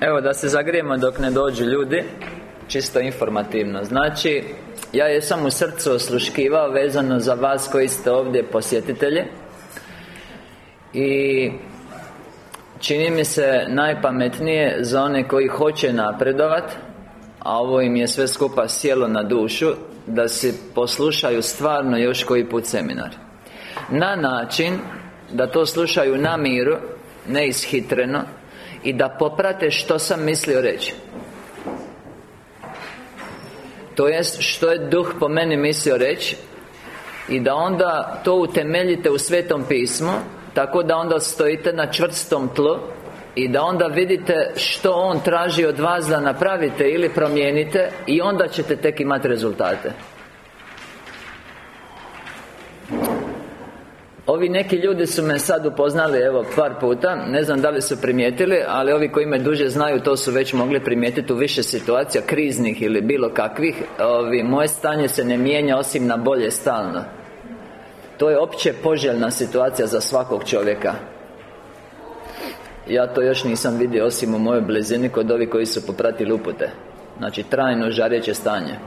Evo da se zagrijemo dok ne dođu ljudi Čisto informativno. Znači Ja jesam u srcu osluškivao vezano za vas koji ste ovdje posjetitelji I Čini mi se najpametnije za one koji hoće napredovat A ovo im je sve skupa sjelo na dušu Da se poslušaju stvarno još koji put seminar. Na način Da to slušaju na miru Ne ishitreno I da poprate što sam mislio reći. To jest što je duh po meni mislio reći I da onda to utemeljite u Svetom pismu tako da onda stojite na čvrstom tlu I da onda vidite što On traži od vas da napravite ili promijenite I onda ćete tek imati rezultate Ovi neki ljudi su me sad upoznali, evo, par puta. Ne znam da li su primijetili Ali ovi koji me duže znaju, to su već mogli primijetiti u više situacija Kriznih ili bilo kakvih. Ovi, moje stanje se ne mijenja osim na bolje stalno. To je opće poželjna situacija za svakog čovjeka. Ja to još nisam vidio osim u mojoj blizini kod ovih koji su popratili upute. Znači trajno žareće stanje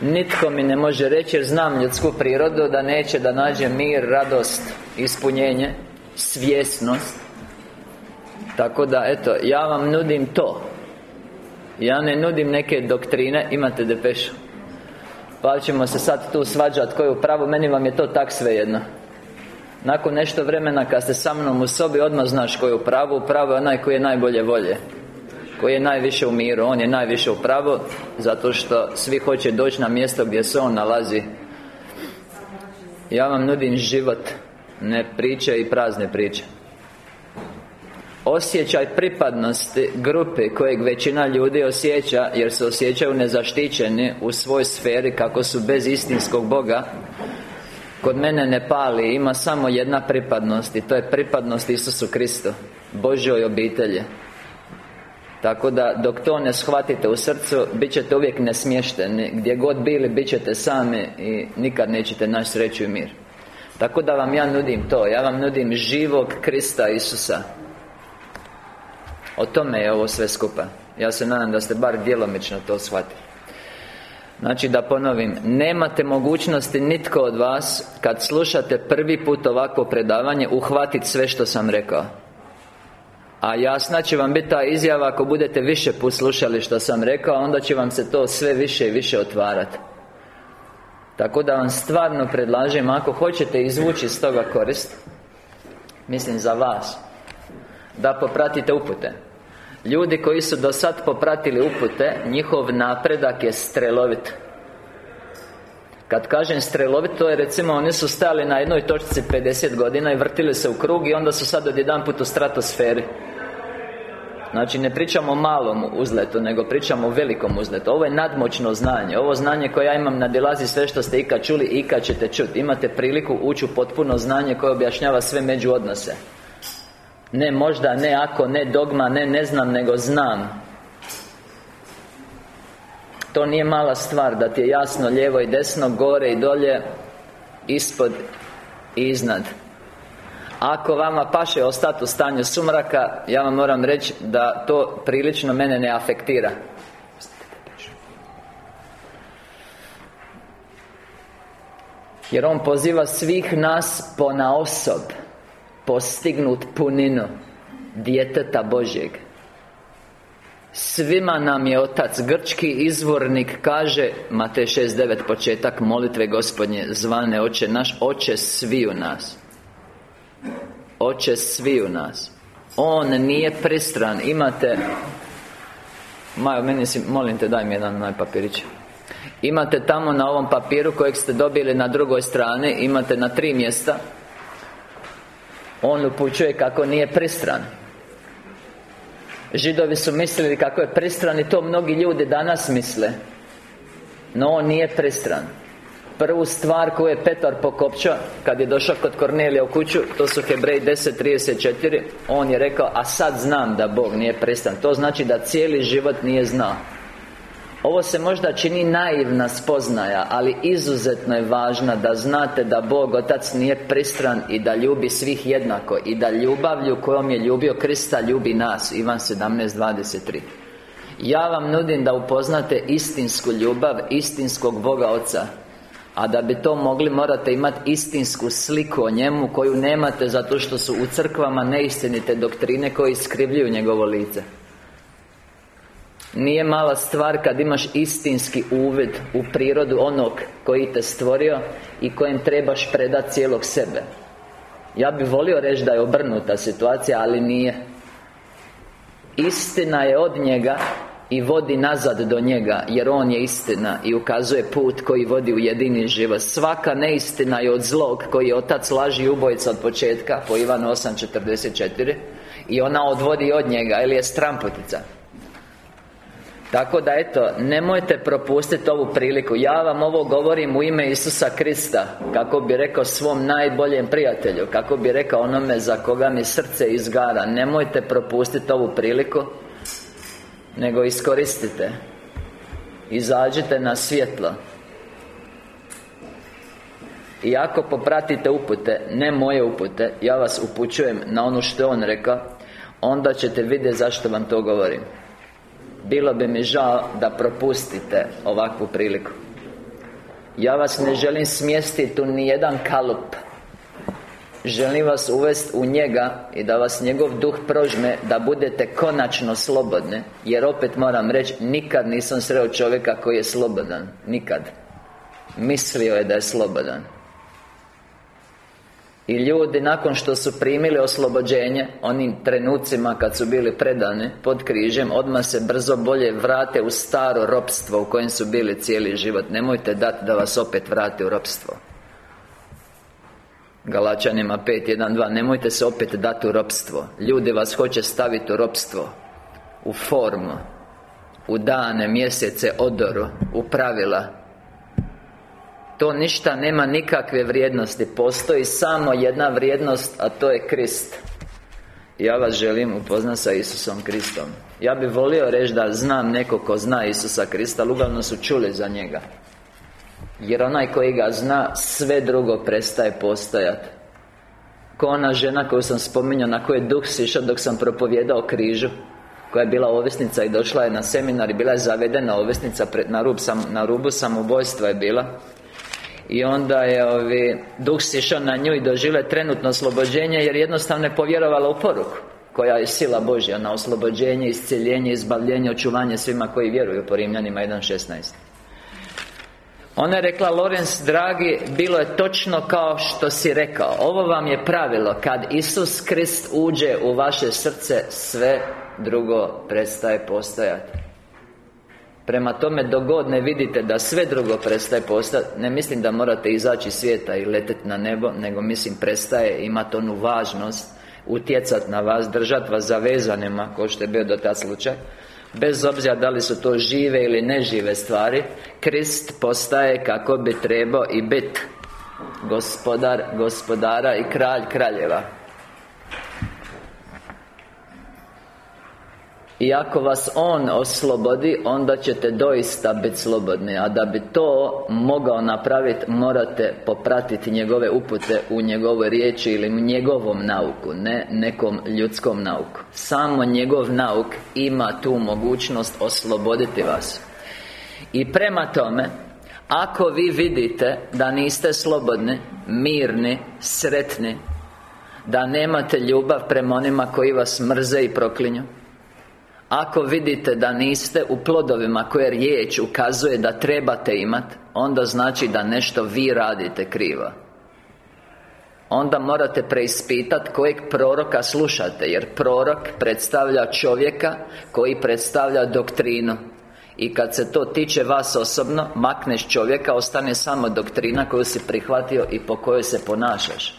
Nitko mi ne može reći jer znam ljudsku prirodu da neće da nađe mir, radost, ispunjenje Svjesnost. Tako da, eto, ja vam nudim to. Ja ne nudim neke doktrine, imate depešu. Pa ćemo se sad tu svađati koji je u pravu? Meni vam je to tak svejedno. Nakon nešto vremena kad ste sa mnom u sobi Odmah znaš koji je u pravu. U pravu je onaj koji je najbolje volje Koji je najviše u miru On je najviše u pravu Zato što svi hoće doći na mjesto gdje se On nalazi. Ja vam nudim život Ne priče i prazne priče. Osjećaj pripadnosti grupe kojeg većina ljudi osjeća Jer se osjećaju nezaštićeni u svoj sferi kako su bez istinskog Boga Kod mene ne pali, ima samo jedna pripadnost I to je pripadnost Isusu Kristu Božoj obitelji tako da, dok to ne shvatite u srcu Bit ćete uvijek nesmješteni. Gdje god bili, bit ćete sami I nikad nećete naći sreću i mir. Tako da vam ja nudim to. Ja vam nudim živog Krista Isusa. O tome je ovo sve skupa. Ja se nadam da ste bar djelomično to shvatili. Znači da ponovim Nemate mogućnosti nitko od vas Kad slušate prvi put ovako predavanje Uhvatiti sve što sam rekao A jasna će vam biti ta izjava Ako budete više put slušali što sam rekao Onda će vam se to sve više i više otvarati Tako da vam stvarno predlažem Ako hoćete izvući iz toga korist Mislim za vas da popratite upute. Ljudi koji su do sad popratili upute Njihov napredak je strelovit. Kad kažem strelovit, to je recimo oni su stali na jednoj točci 50 godina i vrtili se u krug i onda su sad odjedanput u stratosferi Znači ne pričamo o malom uzletu, nego pričamo o velikom uzletu. Ovo je nadmoćno znanje. Ovo znanje koje ja imam nadilazi sve što ste ikad čuli i ikad ćete čuti Imate priliku ući u potpuno znanje koje objašnjava sve međuodnose. Ne možda, ne ako, ne dogma, ne ne znam, nego znam. To nije mala stvar da ti je jasno lijevo i desno, gore i dolje Ispod i iznad Ako vama paše ostati u stanju sumraka Ja vam moram reći da to prilično mene ne afektira. Jer On poziva svih nas po na osob Postignut puninu Djeteta Božjeg. Svima nam je Otac Grčki izvornik kaže Matej 6.9 početak molitve gospodnje Zvane Oče naš Oče svi u nas Oče u nas. On nije pristran. Imate Majo, meni si, molim te, daj mi jedan onaj papirić. Imate tamo na ovom papiru kojeg ste dobili na drugoj strani Imate na tri mjesta. On upućuje kako nije pristran. Židovi su mislili kako je pristran i to mnogi ljudi danas misle. No on nije pristran Prvu stvar koju je Petar pokopčao Kad je došao kod Kornelija u kuću To su Hebrej 10.34 On je rekao A sad znam da Bog nije pristran To znači da cijeli život nije znao. Ovo se možda čini naivna spoznaja Ali izuzetno je važna da znate da Bog Otac nije pristran I da ljubi svih jednako I da ljubavlju kojom je ljubio Krista ljubi nas. Ivan 17.23 Ja vam nudim da upoznate istinsku ljubav Istinskog Boga Oca a da bi to mogli morate imati istinsku sliku o njemu Koju nemate zato što su u crkvama neistinite doktrine koje iskrivljuju njegovo lice. Nije mala stvar kad imaš istinski uvid u prirodu onog koji te stvorio I kojem trebaš predati cijelog sebe. Ja bih volio reći da je obrnuta situacija, ali nije. Istina je od njega i vodi nazad do njega Jer On je istina I ukazuje put koji vodi u jedini život. Svaka neistina je od zlog Koji otac laži ubojica od početka Po Ivanu 8.44 I ona odvodi od njega Ili je strampotica tako da eto, nemojte propustiti ovu priliku. Ja vam ovo govorim u ime Isusa Krista Kako bi rekao svom najboljem prijatelju Kako bi rekao onome za koga mi srce izgara. Nemojte propustiti ovu priliku Nego iskoristite. Izađite na svjetlo. I ako popratite upute Ne moje upute Ja vas upućujem na ono što je On rekao Onda ćete vidjeti zašto vam to govorim. Bilo bi mi žao da propustite ovakvu priliku. Ja vas ne želim smjestiti u nijedan kalup Želim vas uvesti u njega I da vas njegov duh prožme Da budete konačno slobodni Jer opet moram reći Nikad nisam sreo čovjeka koji je slobodan Nikad. Mislio je da je slobodan. I ljudi nakon što su primili oslobođenje Onim trenucima kad su bili predani Pod križem Odmah se brzo bolje vrate u staro ropstvo U kojem su bili cijeli život. Nemojte dati da vas opet vrate u ropstvo Galačanima 5.1.2 Nemojte se opet dati u ropstvo. Ljudi vas hoće staviti u ropstvo. U formu. U dane, mjesece, odoru. U pravila. To ništa nema nikakve vrijednosti. Postoji samo jedna vrijednost A to je Krist. Ja vas želim upoznati sa Isusom Kristom. Ja bih volio reći da znam neko ko zna Isusa Krista Ali uglavnom su čuli za njega Jer onaj koji ga zna Sve drugo prestaje postojati Ko ona žena koju sam spominjao Na koju je duh sišao dok sam propovjedao križu koja je bila ovisnica i došla je na seminar i bila je zavedena ovisnica na, rub sam, na rubu samobojstva je bila. I onda je ovi Duh sišao na nju i doživjela trenutno oslobođenje Jer jednostavno je povjerovala u poruku Koja je sila Božja na oslobođenje, iscjeljenje, izbavljenje, očuvanje svima koji vjeruju po Rimljanima 1.16 ona je rekla, Lorenz, dragi, bilo je točno kao što si rekao. Ovo vam je pravilo. Kad Isus Krist uđe u vaše srce Sve drugo prestaje postojati. Prema tome, dogod ne vidite da sve drugo prestaje postati Ne mislim da morate izaći iz svijeta i leteti na nebo Nego mislim prestaje imati onu važnost Utjecati na vas, držati vas zavezanima Kao što je bio do tad slučaj Bez obzira da li su to žive ili nežive stvari Krist postaje kako bi trebao i bit Gospodar gospodara i kralj kraljeva I ako vas On oslobodi Onda ćete doista biti slobodni. A da bi to mogao napraviti Morate popratiti njegove upute U njegovoj riječi ili njegovom nauku Ne nekom ljudskom nauku. Samo njegov nauk ima tu mogućnost osloboditi vas. I prema tome Ako vi vidite da niste slobodni Mirni, sretni Da nemate ljubav prema onima koji vas mrze i proklinju ako vidite da niste u plodovima koje riječ ukazuje da trebate imati Onda znači da nešto vi radite krivo. Onda morate preispitati kojeg proroka slušate Jer prorok predstavlja čovjeka koji predstavlja doktrinu. I kad se to tiče vas osobno Makneš čovjeka, ostane samo doktrina koju si prihvatio i po kojoj se ponašaš.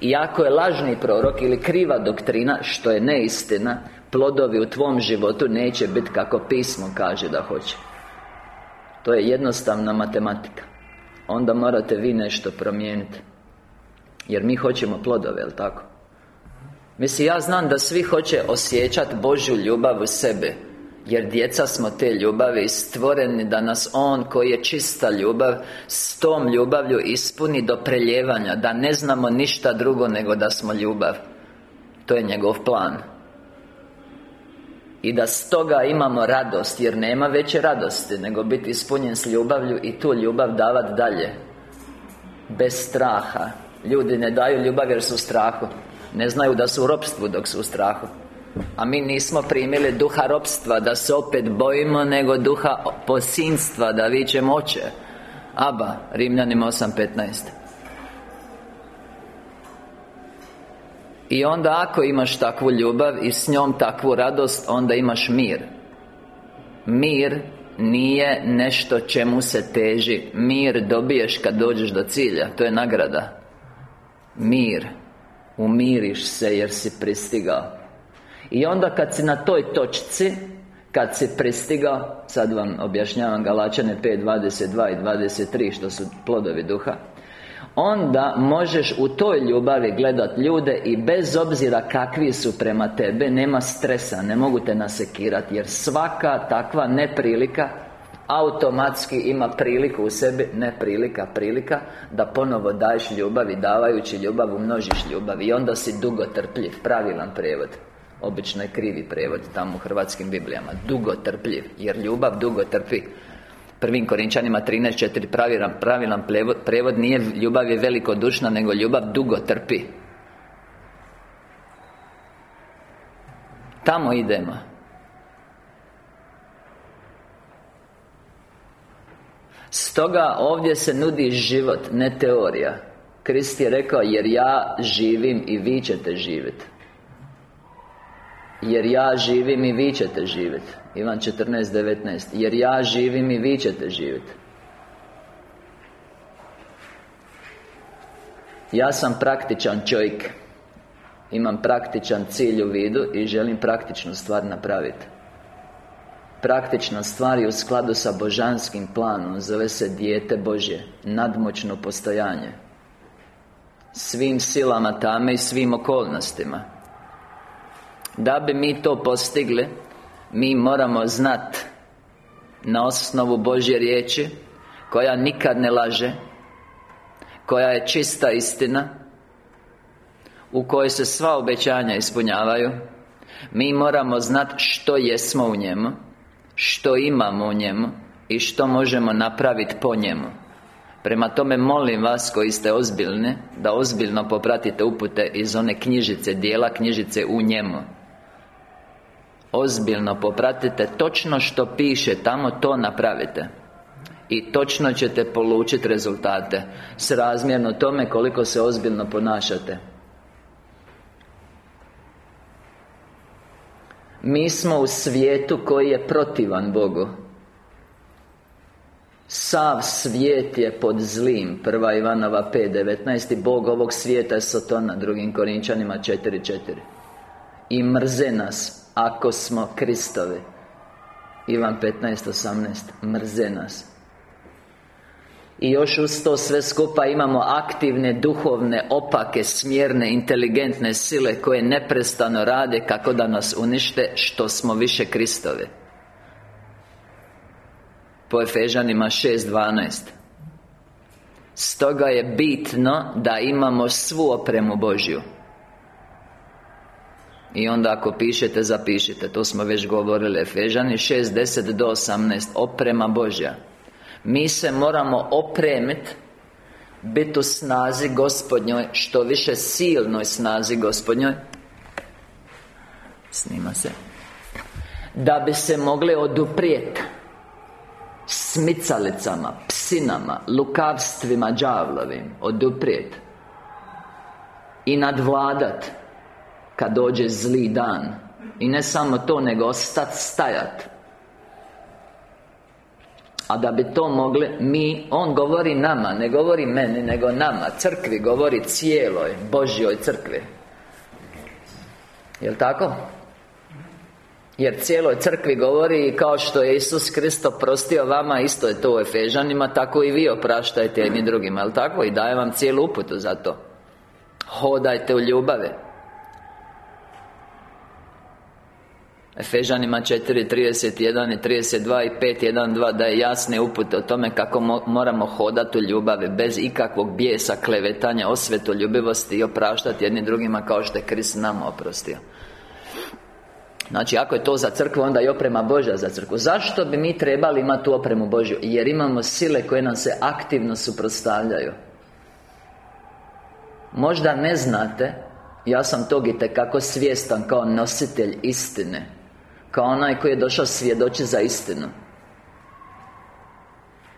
I ako je lažni prorok ili kriva doktrina Što je neistina plodovi u tvom životu neće biti kako pismo kaže da hoće. To je jednostavna matematika. Onda morate vi nešto promijeniti. Jer mi hoćemo plodove, jel tako? Mislim, ja znam da svi hoće osjećati Božju ljubav u sebe jer djeca smo te ljubavi stvoreni da nas On koji je čista ljubav S tom ljubavlju ispuni do preljevanja Da ne znamo ništa drugo nego da smo ljubav. To je njegov plan i da stoga imamo radost Jer nema veće radosti Nego biti ispunjen s ljubavlju I tu ljubav davat dalje. Bez straha. Ljudi ne daju ljubav jer su u strahu. Ne znaju da su u ropstvu dok su u strahu. A mi nismo primili duha ropstva Da se opet bojimo Nego duha posinstva Da vićemo oče Aba, Rimljanima 8.15 I onda ako imaš takvu ljubav I s njom takvu radost Onda imaš mir. Mir nije nešto čemu se teži. Mir dobiješ kad dođeš do cilja. To je nagrada. Mir. Umiriš se jer si pristigao. I onda kad si na toj točci Kad si pristigao Sad vam objašnjavam Galačane 5, 22 i 23 Što su plodovi duha Onda možeš u toj ljubavi gledat ljude I bez obzira kakvi su prema tebe Nema stresa, ne mogu te nasekirati Jer svaka takva neprilika Automatski ima priliku u sebi Ne prilika, Da ponovo daješ ljubav i davajući ljubav umnožiš ljubav I onda si dugo trpljiv Pravilan prevod Obično je krivi prevod tamo u hrvatskim biblijama Dugo trpljiv Jer ljubav dugo trpi Prvim Korinčanima 13.4 pravilan, pravilan prevod, nije ljubav je velikodušna Nego ljubav dugo trpi. Tamo idemo. Stoga ovdje se nudi život, ne teorija. Krist je rekao, jer ja živim i vi ćete živjeti Jer ja živim i vi ćete živjeti Ivan 14.19 Jer ja živim i vi ćete živjeti Ja sam praktičan čovjek. Imam praktičan cilj u vidu I želim praktičnu stvar napraviti Praktična stvar je u skladu sa božanskim planom. Zove se dijete Božje. Nadmoćno postojanje. Svim silama tame i svim okolnostima. Da bi mi to postigli Mi moramo znat Na osnovu Božje riječi Koja nikad ne laže Koja je čista istina U kojoj se sva obećanja ispunjavaju. Mi moramo znat što jesmo u njemu Što imamo u njemu I što možemo napraviti po njemu. Prema tome molim vas koji ste ozbiljni Da ozbiljno popratite upute iz one knjižice Dijela knjižice u njemu Ozbiljno popratite točno što piše tamo to napravite. I točno ćete polučiti rezultate Srazmjerno tome koliko se ozbiljno ponašate. Mi smo u svijetu koji je protivan Bogu. Sav svijet je pod zlim. Prva Ivanova 5.19 Bog ovog svijeta je Sotona Drugim Korinčanima 4.4 I mrze nas Ako smo Kristovi. Ivan 15.18 Mrze nas. I još uz to sve skupa imamo aktivne, duhovne, opake, smjerne, inteligentne sile Koje neprestano rade kako da nas unište Što smo više Kristove Po Efežanima 6.12 Stoga je bitno da imamo svu opremu Božju i onda ako pišete, zapišite. To smo već govorili Efežani 6.10 do 18 Oprema Božja. Mi se moramo opremiti Biti u snazi gospodnjoj Što više silnoj snazi gospodnjoj. Snima se. Da bi se mogli oduprijeti Smicalicama, psinama, lukavstvima đavlovim Oduprijeti I nadvladat Kad dođe zli dan. I ne samo to, nego ostati stajat. A da bi to mogli mi On govori nama, ne govori meni, nego nama. Crkvi govori cijeloj Božjoj crkvi. Jel' tako? Jer cijeloj crkvi govori kao što je Isus Kristo prostio vama Isto je to u Efežanima Tako i vi opraštajte jedni drugima Jel' tako? I daje vam cijelu uputu za to. Hodajte u ljubave Efežanima 4, 31 i 32 i 5, 1, 2 Da je jasne upute o tome kako moramo hodati u ljubavi Bez ikakvog bijesa, klevetanja, osvetoljubivosti I opraštati jednim drugima kao što je Krist nama oprostio. Znači, ako je to za crkvu, onda i oprema Božja za crkvu. Zašto bi mi trebali imati tu opremu Božju? Jer imamo sile koje nam se aktivno suprotstavljaju. Možda ne znate Ja sam tog i tekako svjestan kao nositelj istine Kao onaj koji je došao svjedoči za istinu.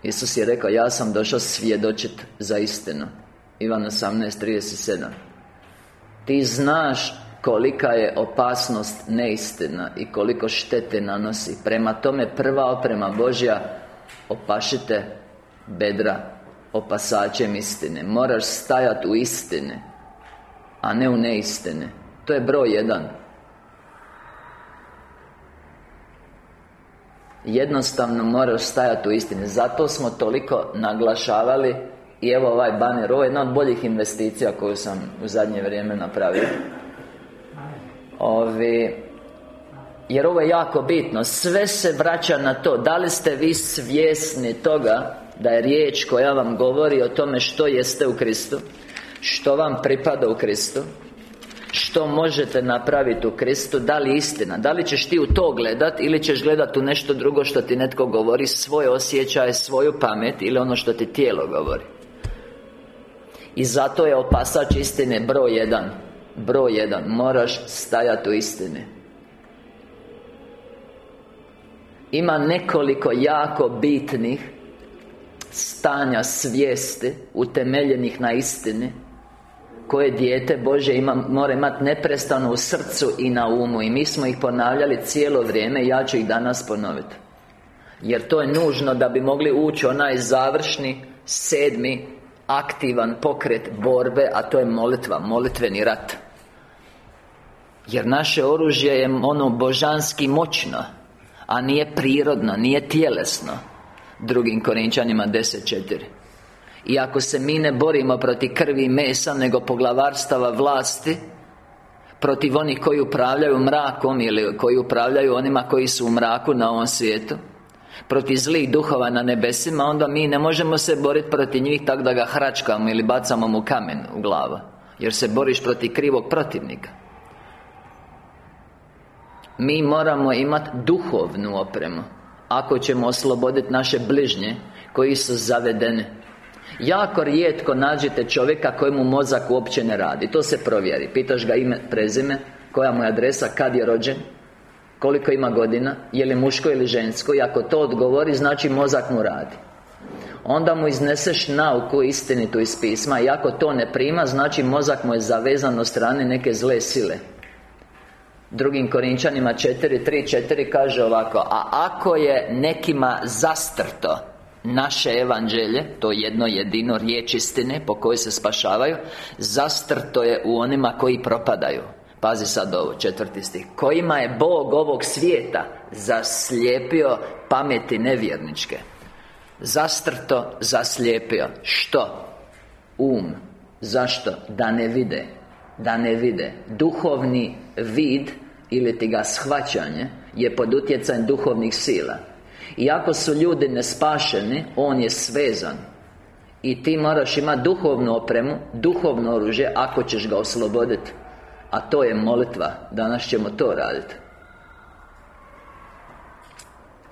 Isus je rekao, ja sam došao svjedočit za istinu. Ivan 18.37 Ti znaš kolika je opasnost neistina i koliko štete nanosi. Prema tome prva oprema Božja Opašite bedra opasačem istine. Moraš stajati u istine A ne u neistine. To je broj jedan Jednostavno moraš stajati u istini. Zato smo toliko naglašavali I evo ovaj baner Ovo je jedna od boljih investicija koju sam u zadnje vrijeme napravio. Ovi, jer ovo je jako bitno. Sve se vraća na to. Da li ste vi svjesni toga Da je riječ koja vam govori o tome što jeste u Kristu Što vam pripada u Kristu što možete napraviti u Kristu Da li istina? Da li ćeš ti u to gledat Ili ćeš gledat u nešto drugo što ti netko govori Svoje osjećaje, svoju pamet Ili ono što ti tijelo govori? I zato je opasač istine broj jedan. Broj jedan. Moraš stajati u istini. Ima nekoliko jako bitnih Stanja svijesti Utemeljenih na istini koje dijete Bože ima, mora imati neprestano u srcu i na umu. I mi smo ih ponavljali cijelo vrijeme I ja ću ih danas ponoviti Jer to je nužno da bi mogli ući onaj završni Sedmi Aktivan pokret borbe A to je molitva, molitveni rat. Jer naše oružje je ono božanski moćno A nije prirodno, nije tjelesno. Drugim Korinčanima 10.4 i ako se mi ne borimo protiv krvi i mesa Nego poglavarstava vlasti Protiv onih koji upravljaju mrakom Ili koji upravljaju onima koji su u mraku na ovom svijetu Protiv zlih duhova na nebesima Onda mi ne možemo se boriti protiv njih Tako da ga hračkamo ili bacamo mu kamen u glavu Jer se boriš protiv krivog protivnika. Mi moramo imati duhovnu opremu. Ako ćemo osloboditi naše bližnje Koji su zavedeni Jako rijetko nađete čovjeka kojemu mozak uopće ne radi. To se provjeri. Pitaš ga ime, prezime Koja mu je adresa, kad je rođen Koliko ima godina Je li muško ili žensko I ako to odgovori, znači mozak mu radi. Onda mu izneseš nauku istinitu iz pisma I ako to ne prima, znači mozak mu je zavezan od strane neke zle sile. Drugim Korinčanima 4.3.4 kaže ovako A ako je nekima zastrto naše evanđelje To jedno jedino riječ istine Po kojoj se spašavaju Zastrto je u onima koji propadaju. Pazi sad ovo, četvrti stih. Kojima je Bog ovog svijeta Zaslijepio pameti nevjerničke? Zastrto, zaslijepio. Što? Um. Zašto? Da ne vide. Da ne vide. Duhovni vid Ili ti ga shvaćanje Je pod utjecajem duhovnih sila i ako su ljudi nespašeni On je svezan. I ti moraš imati duhovnu opremu Duhovno oružje Ako ćeš ga osloboditi A to je molitva. Danas ćemo to raditi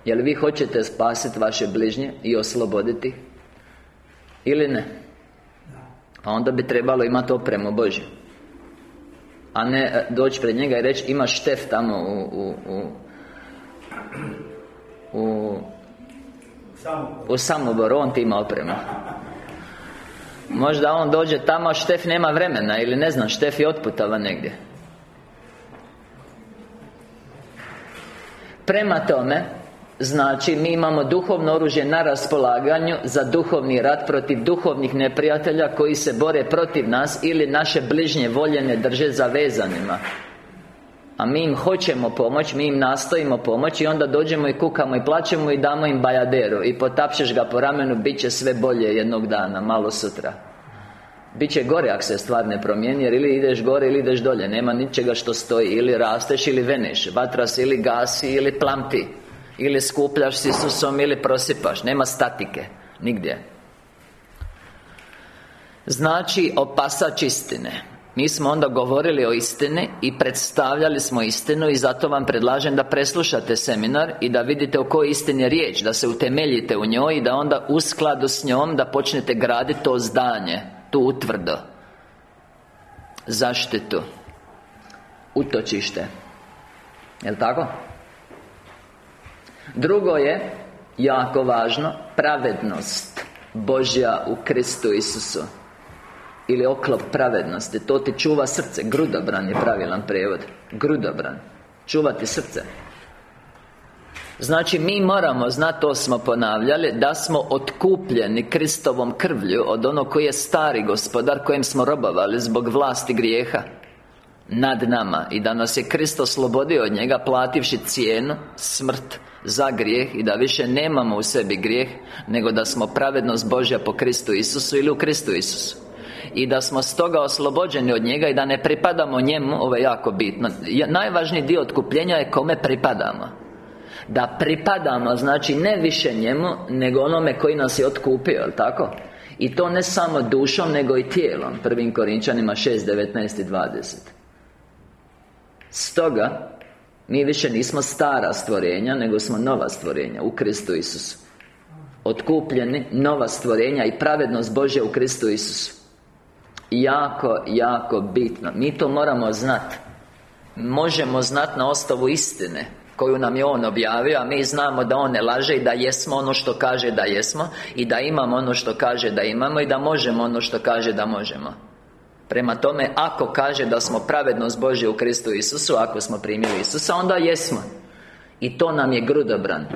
Jel vi hoćete spasiti vaše bližnje I osloboditi? Ili ne? A onda bi trebalo imati opremu Božju. A ne e, doći pred njega i reći Ima štef tamo u, u, u u u Samoboru, on ti ima opremu. Možda on dođe tamo, a Štef nema vremena Ili ne znam, Štef je otputava negdje. Prema tome Znači, mi imamo duhovno oružje na raspolaganju Za duhovni rat protiv duhovnih neprijatelja Koji se bore protiv nas Ili naše bližnje voljene drže zavezanima a mi im hoćemo pomoć, mi im nastojimo pomoći I onda dođemo i kukamo i plaćemo i damo im bajaderu. I potapšeš ga po ramenu, bit će sve bolje jednog dana, malo sutra. Biće gore ako se stvar ne promijeni Jer ili ideš gore ili ideš dolje Nema ničega što stoji. Ili rasteš ili veneš Vatra se ili gasi ili plamti. Ili skupljaš s Isusom ili prosipaš Nema statike Nigdje. Znači opasač istine mi smo onda govorili o istini I predstavljali smo istinu I zato vam predlažem da preslušate seminar I da vidite o kojoj istini je riječ Da se utemeljite u njoj I da onda u skladu s njom Da počnete graditi to zdanje Tu utvrdo. Zaštitu Utočište. Jel' tako? Drugo je Jako važno Pravednost Božja u Kristu Isusu ili oklop pravednosti To ti čuva srce. Grudobran je pravilan prijevod. Grudobran. Čuvati srce. Znači mi moramo znati, to smo ponavljali Da smo otkupljeni Kristovom krvlju Od onog koji je stari gospodar Kojem smo robovali zbog vlasti grijeha Nad nama. I da nas je Krist oslobodio od njega Plativši cijenu, smrt za grijeh I da više nemamo u sebi grijeh Nego da smo pravednost Božja po Kristu Isusu Ili u Kristu Isusu i da smo stoga oslobođeni od njega i da ne pripadamo njemu Ovo je jako bitno. Najvažniji dio otkupljenja je kome pripadamo. Da pripadamo, znači ne više njemu Nego onome koji nas je otkupio, jel tako? I to ne samo dušom, nego i tijelom. Prvim Korinčanima 6, 19 i 20 Stoga Mi više nismo stara stvorenja Nego smo nova stvorenja U Kristu Isusu. Otkupljeni, nova stvorenja I pravednost Božja u Kristu Isusu Jako, jako bitno. Mi to moramo znati Možemo znati na osnovu istine koju nam je On objavio, a mi znamo da On ne laže i da jesmo ono što kaže da jesmo i da imamo ono što kaže da imamo i da možemo ono što kaže da možemo. Prema tome, ako kaže da smo pravednost Božje u Kristu Isusu Ako smo primili Isusa, onda jesmo. I to nam je grudobran.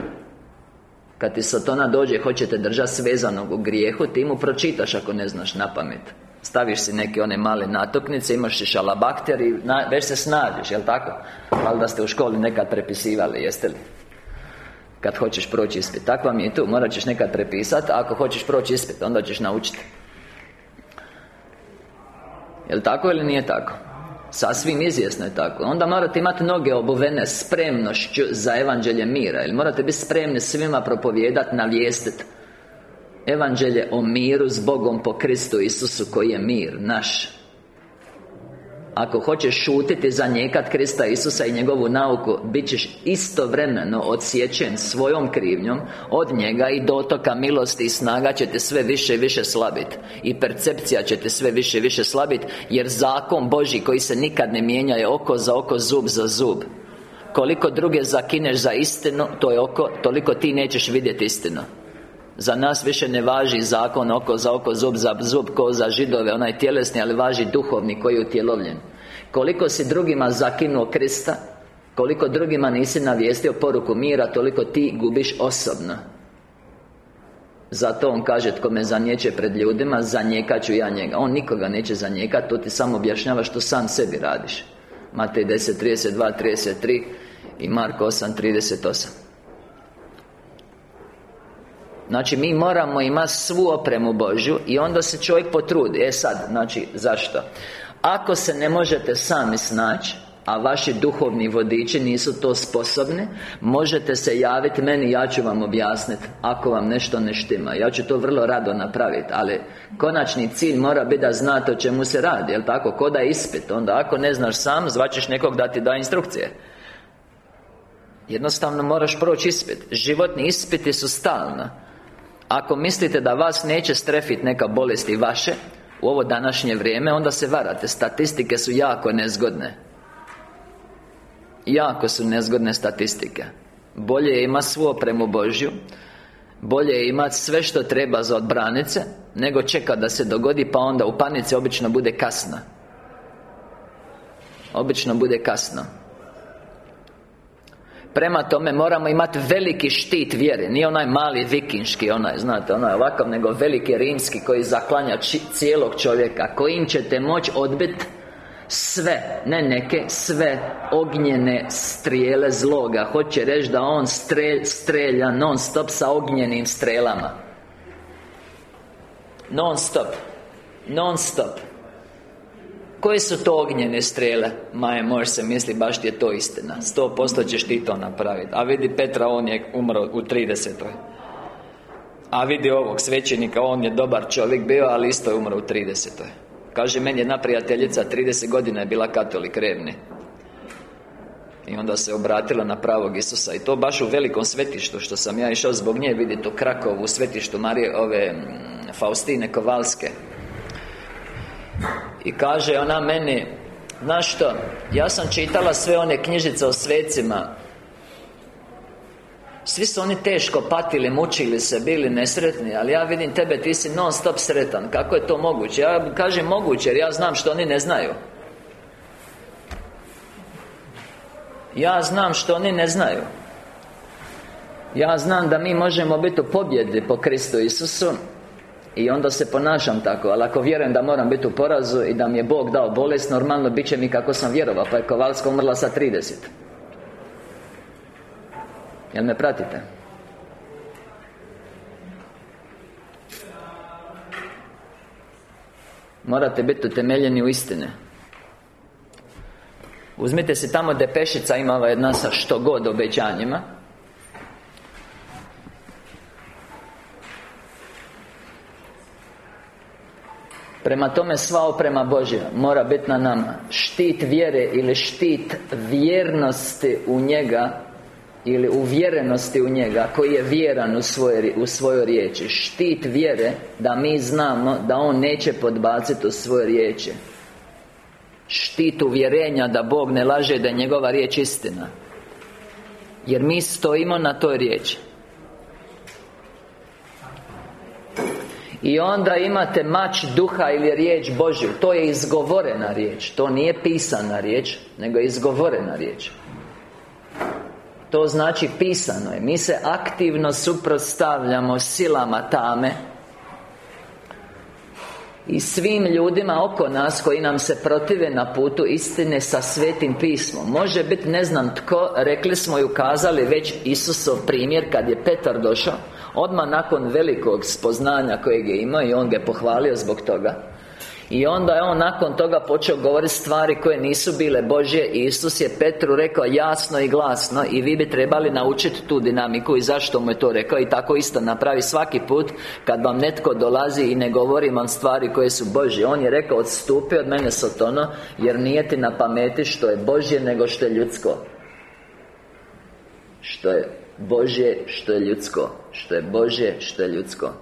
Kad ti Satona dođe, hoćete držati svezanog u grijehu Ti mu pročitaš ako ne znaš na pamet Staviš si neke one male natoknice, imaš i šalabakter i već se snađeš, jel tako? Ali da ste u školi nekad prepisivali, jeste li? Kad hoćeš proći ispit Tako vam je i tu, morat ćeš nekad prepisati Ako hoćeš proći ispit, onda ćeš naučiti Jel tako ili nije tako? Sasvim izvjesno je tako Onda morate imati noge obuvene spremnošću za evanđelje mira Ili morate biti spremni svima propovijedati, navijestiti Evanđelje o miru s Bogom po Kristu Isusu koji je mir, naš. Ako hoćeš šutiti za njekat Krista Isusa i njegovu nauku Bit ćeš istovremeno odsječen svojom krivnjom Od njega i dotoka milosti i snaga će te sve više i više slabit. I percepcija će te sve više i više slabit Jer zakon Boži koji se nikad ne mijenja je oko za oko, zub za zub. Koliko druge zakineš za istinu, to je oko, toliko ti nećeš vidjeti istinu za nas više ne važi zakon oko za oko, zub za zub Ko za židove, onaj tjelesni, ali važi duhovni koji je utjelovljen. Koliko si drugima zakinuo Krista Koliko drugima nisi navijestio poruku mira Toliko ti gubiš osobno. Zato on kaže Tko me zanjeće pred ljudima Zanjekat ću ja njega. On nikoga neće zanjekat To ti samo objašnjava što sam sebi radiš. Matej 10, 32, 33 I Marko 8, 38 Znači, mi moramo imati svu opremu Božju I onda se čovjek potrudi. E sad, znači, zašto? Ako se ne možete sami snaći a vaši duhovni vodiči nisu to sposobni Možete se javiti meni, ja ću vam objasniti Ako vam nešto ne štima. Ja ću to vrlo rado napraviti Ali konačni cilj mora biti da znate o čemu se radi Jel tako? Ko da ispit? Onda ako ne znaš sam, zvaćeš nekog da ti da instrukcije. Jednostavno moraš proći ispit. Životni ispiti su stalno ako mislite da vas neće strefiti neka bolesti vaše U ovo današnje vrijeme Onda se varate. Statistike su jako nezgodne. Jako su nezgodne statistike. Bolje je imati svu opremu Božju Bolje je imati sve što treba za odbranice Nego čeka da se dogodi Pa onda u panici obično bude kasno. Obično bude kasno Prema tome moramo imati veliki štit vjere. Nije onaj mali vikinški onaj, znate, onaj ovakav Nego veliki rimski koji zaklanja cijelog čovjeka Kojim ćete moći odbiti sve, ne neke, sve ognjene strijele zloga. Hoće reći da on strelja non stop sa ognjenim strelama. Non stop Non stop koje su to ognjene strele? Maje, može se misli, baš ti je to istina Sto posto ćeš ti to napraviti A vidi Petra, on je umro u 30. A vidi ovog svećenika, on je dobar čovjek bio, ali isto je umro u 30. Kaže, meni jedna prijateljica, 30 godina je bila katolik revni i onda se obratila na pravog Isusa I to baš u velikom svetištu Što sam ja išao zbog nje vidjeti u Krakovu U svetištu Marije, ove Faustine Kovalske I kaže ona meni Znaš što, ja sam čitala sve one knjižice o svecima. Svi su oni teško patili, mučili se, bili nesretni Ali ja vidim tebe, ti si non stop sretan. Kako je to moguće? Ja kažem moguće jer ja znam što oni ne znaju. Ja znam što oni ne znaju. Ja znam da mi možemo biti u pobjedi po Kristu Isusu i onda se ponašam tako Ali ako vjerujem da moram biti u porazu I da mi je Bog dao bolest Normalno bit će mi kako sam vjerovao Pa je Kovalska umrla sa 30 Jel me pratite? Morate biti utemeljeni u istine Uzmite se tamo Depešica imala jedna sa što god obećanjima Prema tome sva oprema Božja mora biti na nama. Štit vjere ili štit vjernosti u njega Ili uvjerenosti u njega Koji je vjeran u, svoje, u svojoj riječi. Štit vjere da mi znamo da on neće podbaciti u svoje riječi. Štit uvjerenja da Bog ne laže da je njegova riječ istina. Jer mi stojimo na toj riječi I onda imate mač duha ili riječ Božju. To je izgovorena riječ. To nije pisana riječ Nego je izgovorena riječ. To znači pisano je. Mi se aktivno suprotstavljamo silama tame. I svim ljudima oko nas koji nam se protive na putu istine sa svetim pismom. Može biti ne znam tko, rekli smo i ukazali već Isusov primjer kad je Petar došao Odmah nakon velikog spoznanja kojeg je imao i on ga je pohvalio zbog toga. I onda je on nakon toga počeo govoriti stvari koje nisu bile. Božje I Isus je Petru rekao jasno i glasno I vi bi trebali naučiti tu dinamiku I zašto mu je to rekao I tako isto napravi svaki put Kad vam netko dolazi i ne govori vam stvari koje su Božje. On je rekao odstupi od mene Sotono Jer nije ti na pameti što je Božje nego što je ljudsko. Što je Božje, što je ljudsko Što je Božje, što je ljudsko.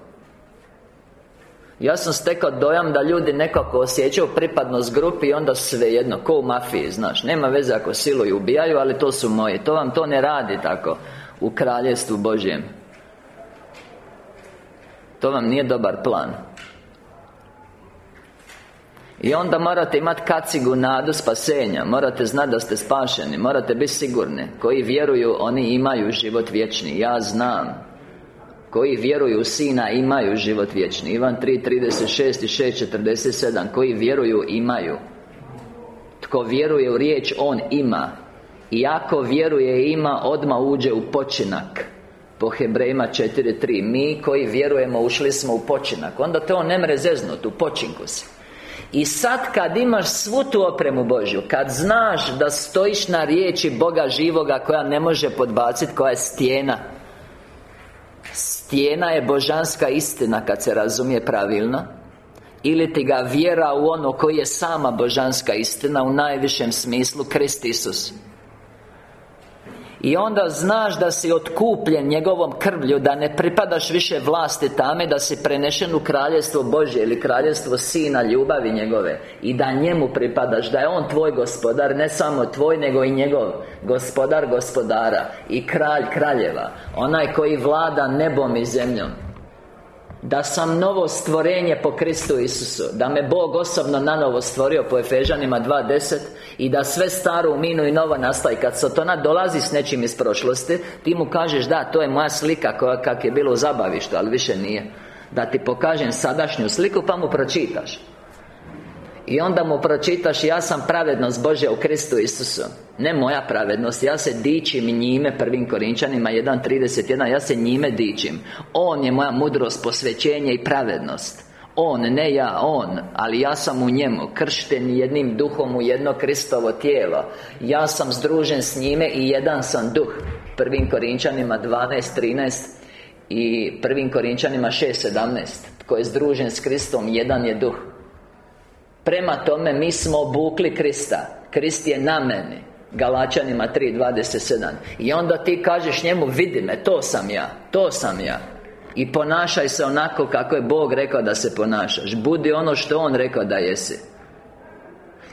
Ja sam stekao dojam da ljudi nekako osjećaju pripadnost grupi I onda svejedno, ko u mafiji, znaš. Nema veze ako siluju, ubijaju, ali to su moji. To vam to ne radi tako U kraljestvu Božjem. To vam nije dobar plan i onda morate imati kacigu nadu spasenja. Morate znati da ste spašeni. Morate biti sigurni. Koji vjeruju, oni imaju život vječni. Ja znam. Koji vjeruju u Sina imaju život vječni. Ivan 3.36 i 6.47 Koji vjeruju imaju. Tko vjeruje u riječ On ima. I ako vjeruje ima Odmah uđe u počinak. Po Hebrejima 4.3 Mi koji vjerujemo ušli smo u počinak. Onda to ne mre zeznut U počinku si i sad kad imaš svu tu opremu Božju Kad znaš da stojiš na riječi Boga živoga Koja ne može podbaciti Koja je stijena. Stijena je božanska istina kad se razumije pravilno Ili ti ga vjera u ono koji je sama božanska istina U najvišem smislu Krist Isus i onda znaš da si otkupljen njegovom krvlju Da ne pripadaš više vlasti tame Da si prenešen u kraljestvo Božje Ili kraljestvo Sina ljubavi njegove. I da njemu pripadaš Da je On tvoj gospodar Ne samo tvoj, nego i njegov Gospodar gospodara I kralj kraljeva. Onaj koji vlada nebom i zemljom da sam novo stvorenje po Kristu Isusu Da me Bog osobno na novo stvorio po Efežanima 2.10 I da sve staro u minu i novo nastaje. Kad Sotona dolazi s nečim iz prošlosti Ti mu kažeš da, to je moja slika koja kak je bilo u zabavištu Ali više nije. Da ti pokažem sadašnju sliku pa mu pročitaš i onda mu pročitaš Ja sam pravednost Bože u Kristu Isusu. Ne moja pravednost Ja se dičim njime Prvim Korinčanima 1.31 Ja se njime dičim. On je moja mudrost, posvećenje i pravednost. On, ne ja, On Ali ja sam u njemu Kršten jednim duhom u jedno Kristovo tijelo. Ja sam združen s njime i jedan sam duh. Prvim Korinčanima 12.13 I prvim Korinčanima 6.17 Tko je združen s Kristom, jedan je duh Prema tome, mi smo obukli Krista. Krist je na meni. Galačanima 3.27 I onda ti kažeš njemu, vidi me, to sam ja To sam ja. I ponašaj se onako kako je Bog rekao da se ponašaš. Budi ono što On rekao da jesi.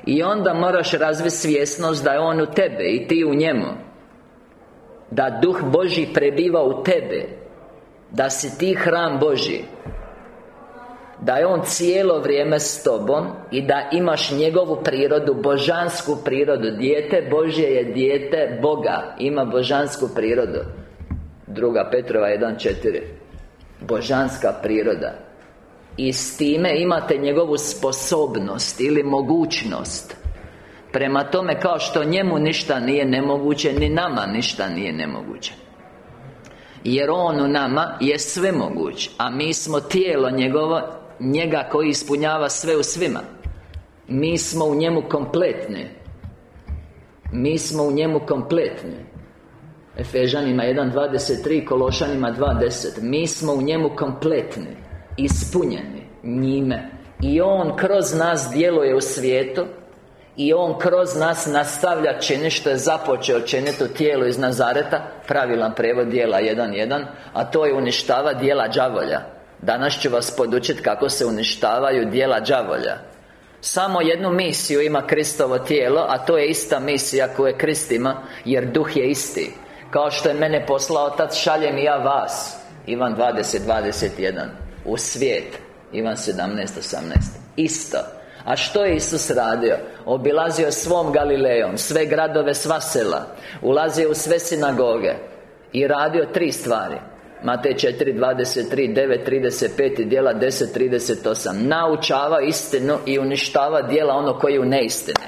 I onda moraš razviti svjesnost da je On u tebe i ti u njemu. Da Duh Boži prebiva u tebe. Da si ti hram Boži da je On cijelo vrijeme s tobom I da imaš njegovu prirodu Božansku prirodu. Dijete Božje je dijete Boga. Ima božansku prirodu. Druga Petrova 1.4 Božanska priroda. I s time imate njegovu sposobnost Ili mogućnost. Prema tome kao što njemu ništa nije nemoguće Ni nama ništa nije nemoguće. Jer On u nama je sve moguć A mi smo tijelo njegovo Njega koji ispunjava sve u svima. Mi smo u njemu kompletni. Mi smo u njemu kompletni. Efežanima 1.23, Kološanima 2.10 Mi smo u njemu kompletni Ispunjeni Njime. I On kroz nas djeluje u svijetu i On kroz nas nastavlja čini što je započeo činiti u tijelu iz Nazareta. Pravilan prevod dijela 1.1 A to je uništava dijela đavolja Danas ću vas podučiti kako se uništavaju dijela đavolja. Samo jednu misiju ima Kristovo tijelo A to je ista misija koju je Krist ima Jer duh je isti. Kao što je mene poslao Otac Šaljem i ja vas. Ivan 20.21 U svijet. Ivan 17.18 Isto. A što je Isus radio? Obilazio svom Galilejom Sve gradove, sva sela. Ulazio u sve sinagoge. I radio tri stvari Matej 4, 23, 9, 35 i dijela 10, 38 Naučava istinu i uništava dijela ono koji u neistini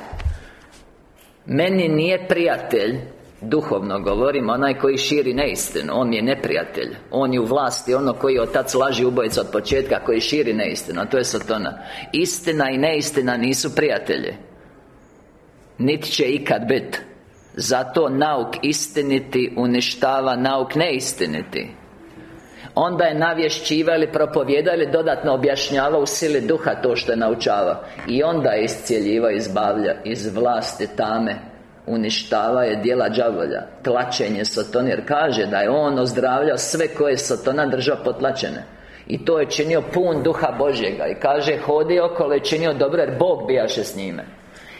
Meni nije prijatelj Duhovno govorim, onaj koji širi neistinu. On je neprijatelj. On je u vlasti ono koji otac laži ubojica od početka Koji širi neistinu, a to je Satona. Istina i neistina nisu prijatelji. Niti će ikad biti Zato nauk istiniti uništava nauk neistiniti Onda je navješćiva ili propovjeda ili dodatno objašnjava u sili duha to što je naučava I onda je izbavlja iz vlasti tame Uništava je dijela đavolja Tlačenje Sotona Jer kaže da je on ozdravljao sve koje je Sotona držao potlačene. I to je činio pun duha Božjega. I kaže hodi okolo i činio dobro jer Bog bijaše s njime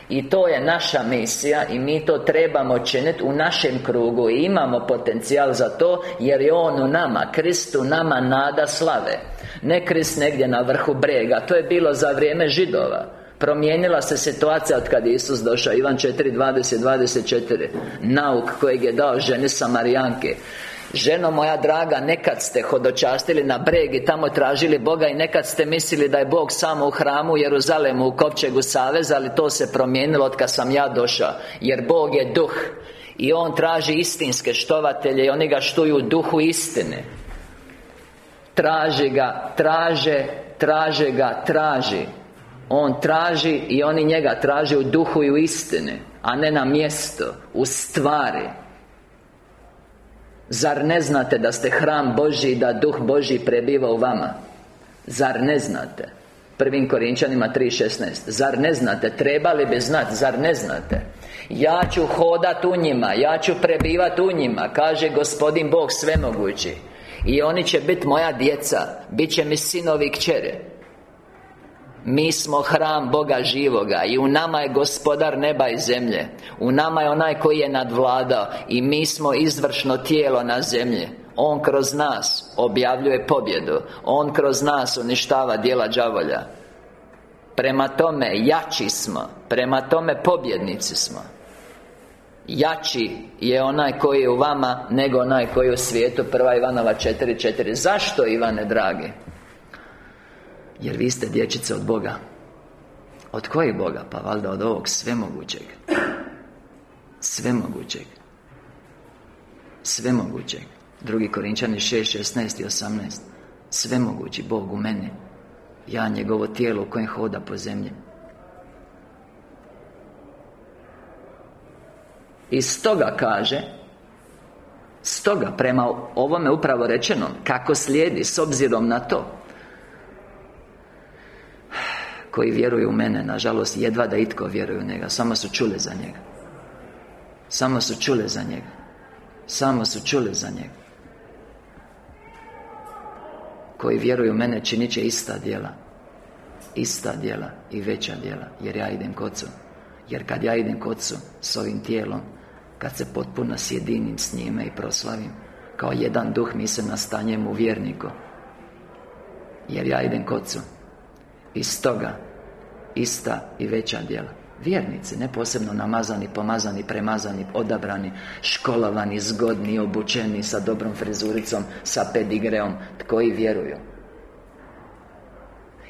i to je naša misija i mi to trebamo činiti u našem krugu I imamo potencijal za to Jer je On u nama Kristu nama nada slave. Ne Krist negdje na vrhu brega. To je bilo za vrijeme židova. Promijenila se situacija od kad Isus došao Ivan 4, 20, 24 Nauk kojeg je dao ženi Samarijanke Ženo moja draga, nekad ste hodočastili na breg i tamo tražili Boga I nekad ste mislili da je Bog samo u hramu u Jeruzalemu u Kopčegu Saveza Ali to se promijenilo od kad sam ja došao Jer Bog je duh I On traži istinske štovatelje I oni ga štuju u duhu istine. Traži ga, traže, traže ga, traži. On traži i oni njega traže u duhu i u istine A ne na mjesto, u stvari Zar ne znate da ste hram Božji i da Duh Božji prebiva u vama? Zar ne znate? Prvim Korinčanima 3.16 Zar ne znate? Trebali bi znati Zar ne znate? Ja ću hodat u njima Ja ću prebivat u njima Kaže Gospodin Bog svemogući I oni će biti moja djeca Biće mi sinovi kćere mi smo hram Boga živoga I u nama je gospodar neba i zemlje. U nama je onaj koji je nadvladao I mi smo izvršno tijelo na zemlji. On kroz nas objavljuje pobjedu. On kroz nas uništava dijela đavolja. Prema tome, jači smo. Prema tome, pobjednici smo. Jači je onaj koji je u vama Nego onaj koji je u svijetu. Prva Ivanova 4.4 Zašto, Ivane dragi? Jer vi ste dječice od Boga. Od kojeg Boga? Pa valjda od ovog svemogućeg. Svemogućeg. Svemogućeg. Drugi Korinčani 6, 16 i 18 Svemogući Bog u meni Ja njegovo tijelo u kojem hoda po zemlji. I stoga kaže Stoga, prema ovome upravo rečenom Kako slijedi, s obzirom na to Koji vjeruju u mene Nažalost, jedva da itko vjeruje u njega Samo su čuli za njega. Samo su čuli za njega. Samo su čuli za njega. Koji vjeruju u mene činit će ista djela Ista djela i veća djela Jer ja idem kod Jer kad ja idem kod S ovim tijelom kad se potpuno sjedinim s njime i proslavim Kao jedan duh mi se nastanjem u vjerniku. Jer ja idem kocu I stoga Ista i veća djela. Vjernici, ne posebno namazani, pomazani, premazani, odabrani Školovani, zgodni, obučeni Sa dobrom frizuricom, sa pedigreom. Koji vjeruju?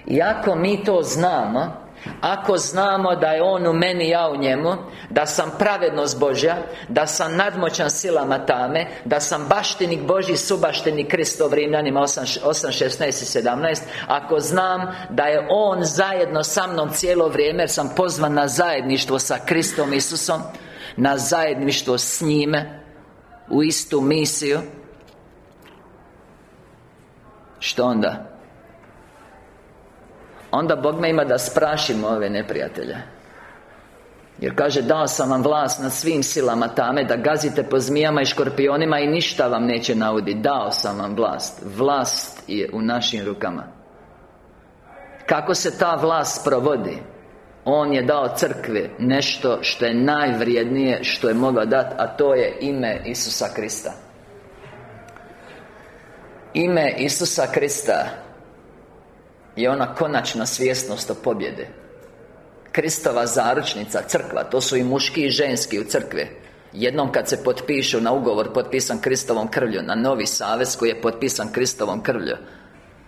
Iako mi to znamo ako znamo da je On u meni, ja u njemu Da sam pravednost Božja Da sam nadmoćan silama tame Da sam baštenik Božji, subaštenik Kristov Rimljanima 8, 8, 16 i 17 Ako znam da je On zajedno sa mnom cijelo vrijeme Jer sam pozvan na zajedništvo sa Kristom Isusom Na zajedništvo s njime U istu misiju Što onda? Onda Bog me ima da sprašimo ove neprijatelje. Jer kaže dao sam vam vlast nad svim silama tame Da gazite po zmijama i škorpionima I ništa vam neće nauditi. Dao sam vam vlast. Vlast je u našim rukama. Kako se ta vlast provodi? On je dao crkvi Nešto što je najvrijednije Što je mogao dati A to je ime Isusa Krista. Ime Isusa Krista je ona konačna svjesnost o pobjede. Kristova zaručnica, crkva To su i muški i ženski u crkvi Jednom kad se potpišu na ugovor Potpisan Kristovom krvlju Na novi savez koji je potpisan Kristovom krvlju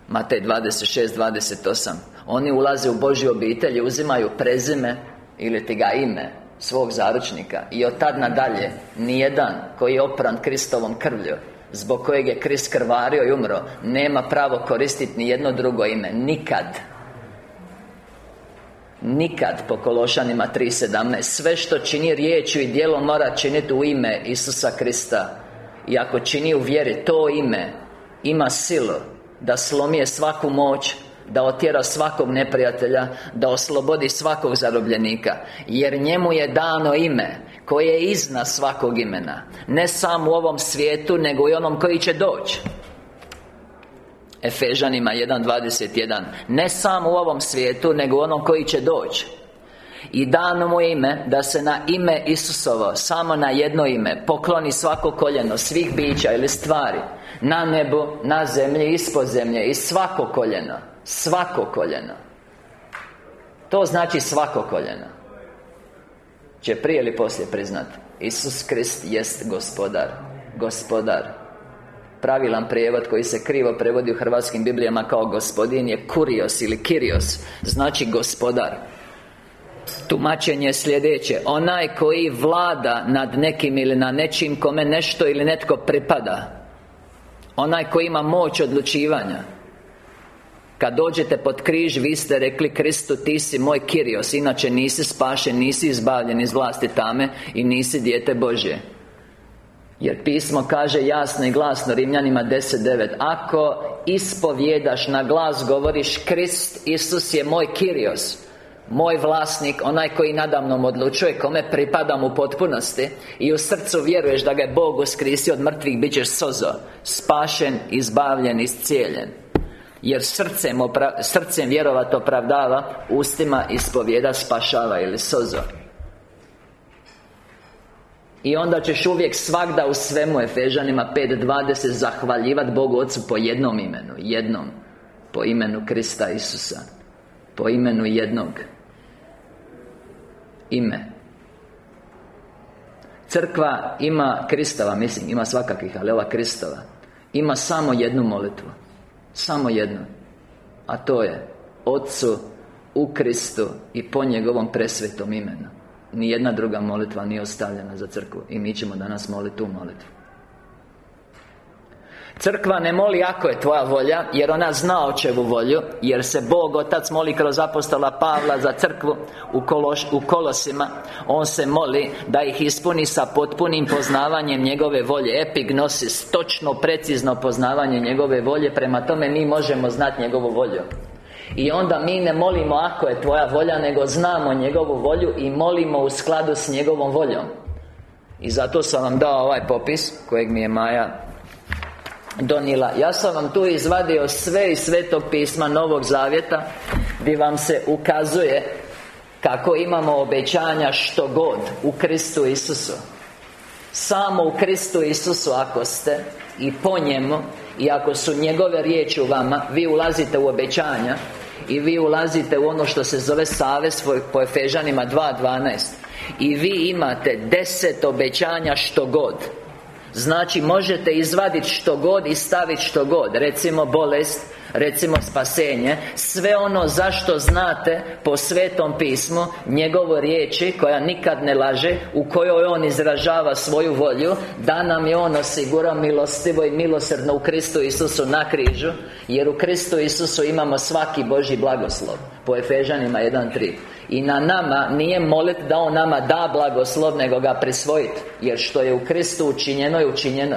Matej 26-28 Oni ulaze u Božju obitelj i uzimaju prezime Ili ti ga ime Svog zaručnika. I od tad nadalje Nijedan koji je opran Kristovom krvlju Zbog kojeg je Krist krvario i umro Nema pravo koristiti ni jedno drugo ime. Nikad. Nikad po Kološanima 3.17 Sve što čini riječju i djelom mora činiti u ime Isusa Krista. I ako čini u vjeri to ime Ima silu Da slomije svaku moć Da otjera svakog neprijatelja Da oslobodi svakog zarobljenika. Jer njemu je dano ime koje je iznad svakog imena. Ne samo u ovom svijetu, nego i onom koji će doći. Efežanima 1.21 Ne samo u ovom svijetu, nego u onom koji će doći. I dano mu ime da se na ime Isusovo Samo na jedno ime Pokloni svako koljeno Svih bića ili stvari. Na nebu, na zemlji, ispod zemlje I svako koljeno. Svako koljeno. To znači svako koljeno će prije ili poslije priznati Isus Krist jest gospodar. Gospodar. Pravilan prijevod koji se krivo prevodi u hrvatskim Biblijama kao gospodin je Kurios ili Kirios Znači gospodar. Tumačenje je sljedeće. Onaj koji vlada nad nekim ili na nečim kome nešto ili netko pripada Onaj koji ima moć odlučivanja kad dođete pod križ, vi ste rekli Kristu, ti si moj Kirios Inače nisi spašen, nisi izbavljen iz vlasti tame I nisi dijete Božje. Jer pismo kaže jasno i glasno Rimljanima 10.9 Ako ispovjedaš na glas govoriš Krist, Isus je moj Kirios Moj vlasnik, onaj koji nadamnom odlučuje Kome pripadam u potpunosti I u srcu vjeruješ da ga je Bog uskrisio od mrtvih Bićeš sozo Spašen, izbavljen, iscijeljen jer srcem, opra srcem vjerovat opravdava Ustima ispovjeda spašava ili sozo. I onda ćeš uvijek svakda u svemu Efežanima 5.20 Zahvaljivat Bogu Otcu po jednom imenu Jednom. Po imenu Krista Isusa. Po imenu jednog. Ime. Crkva ima Kristova, mislim, ima svakakvih, ali ova Kristova. Ima samo jednu molitvu samo jedno A to je Otcu u Kristu I po njegovom presvetom imenu. Nijedna druga molitva nije ostavljena za crkvu I mi ćemo danas moliti tu molitvu Crkva ne moli ako je tvoja volja Jer ona zna očevu volju Jer se Bog Otac moli kroz apostola Pavla za crkvu u, u kolosima. On se moli da ih ispuni sa potpunim poznavanjem njegove volje. Epignosis Točno, precizno poznavanje njegove volje. Prema tome mi možemo znati njegovu volju. I onda mi ne molimo ako je Tvoja volja Nego znamo njegovu volju I molimo u skladu s njegovom voljom. I zato sam vam dao ovaj popis Kojeg mi je Maja donijela. Ja sam vam tu izvadio sve iz Svetog pisma Novog Zavjeta Gdje vam se ukazuje Kako imamo obećanja što god U Kristu Isusu. Samo u Kristu Isusu ako ste I po njemu I ako su njegove riječi u vama Vi ulazite u obećanja I vi ulazite u ono što se zove Savez po Efežanima 2.12 I vi imate deset obećanja što god Znači možete izvaditi što god i staviti što god. Recimo bolest Recimo spasenje. Sve ono zašto znate Po Svetom pismu Njegovo riječi Koja nikad ne laže U kojoj On izražava svoju volju Da nam je On osigurao milostivo i milosrdno U Kristu Isusu na križu Jer u Kristu Isusu imamo svaki Boži blagoslov Po Efežanima 1.3 i na nama nije molit da On nama da blagoslov Nego ga prisvojiti Jer što je u Kristu učinjeno je učinjeno.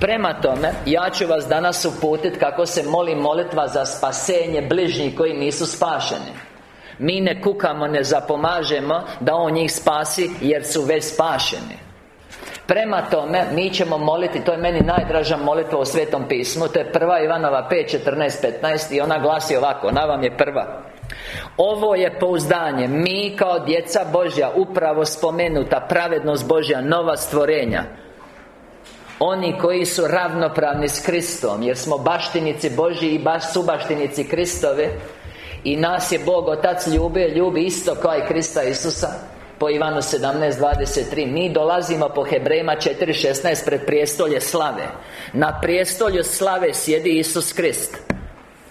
Prema tome, ja ću vas danas uputiti kako se moli molitva za spasenje bližnjih koji nisu spašeni. Mi ne kukamo, ne zapomažemo da On njih spasi jer su već spašeni. Prema tome, mi ćemo moliti, to je meni najdraža molitva u Svetom pismu To je prva Ivanova 5, 14, 15 I ona glasi ovako, ona vam je prva ovo je pouzdanje. Mi kao djeca Božja Upravo spomenuta Pravednost Božja Nova stvorenja. Oni koji su ravnopravni s Kristom Jer smo baštinici Božji i baš su baštinici Kristove I nas je Bog Otac ljube Ljubi isto kao i Krista Isusa. Po Ivanu 17.23 Mi dolazimo po Hebrejima 4.16 Pred prijestolje slave. Na prijestolju slave sjedi Isus Krist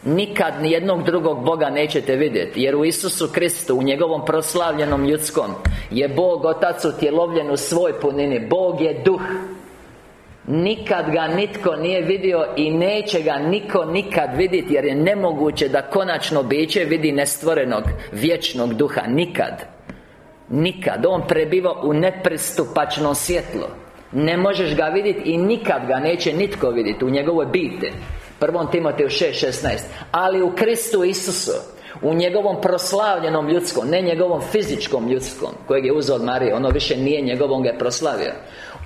Nikad ni jednog drugog Boga nećete vidjeti Jer u Isusu Kristu, u njegovom proslavljenom ljudskom Je Bog Otac utjelovljen u svoj punini. Bog je Duh. Nikad ga nitko nije vidio i neće ga niko nikad vidjeti Jer je nemoguće da konačno biće vidi nestvorenog vječnog duha. Nikad. Nikad. On prebiva u nepristupačnom svjetlo, Ne možeš ga vidjeti i nikad ga neće nitko vidjeti U njegovoj biti. 1. Timoteju 6.16 Ali u Kristu Isusu u njegovom proslavljenom ljudskom Ne njegovom fizičkom ljudskom Kojeg je uzeo od Marije Ono više nije njegovom, ga je proslavio.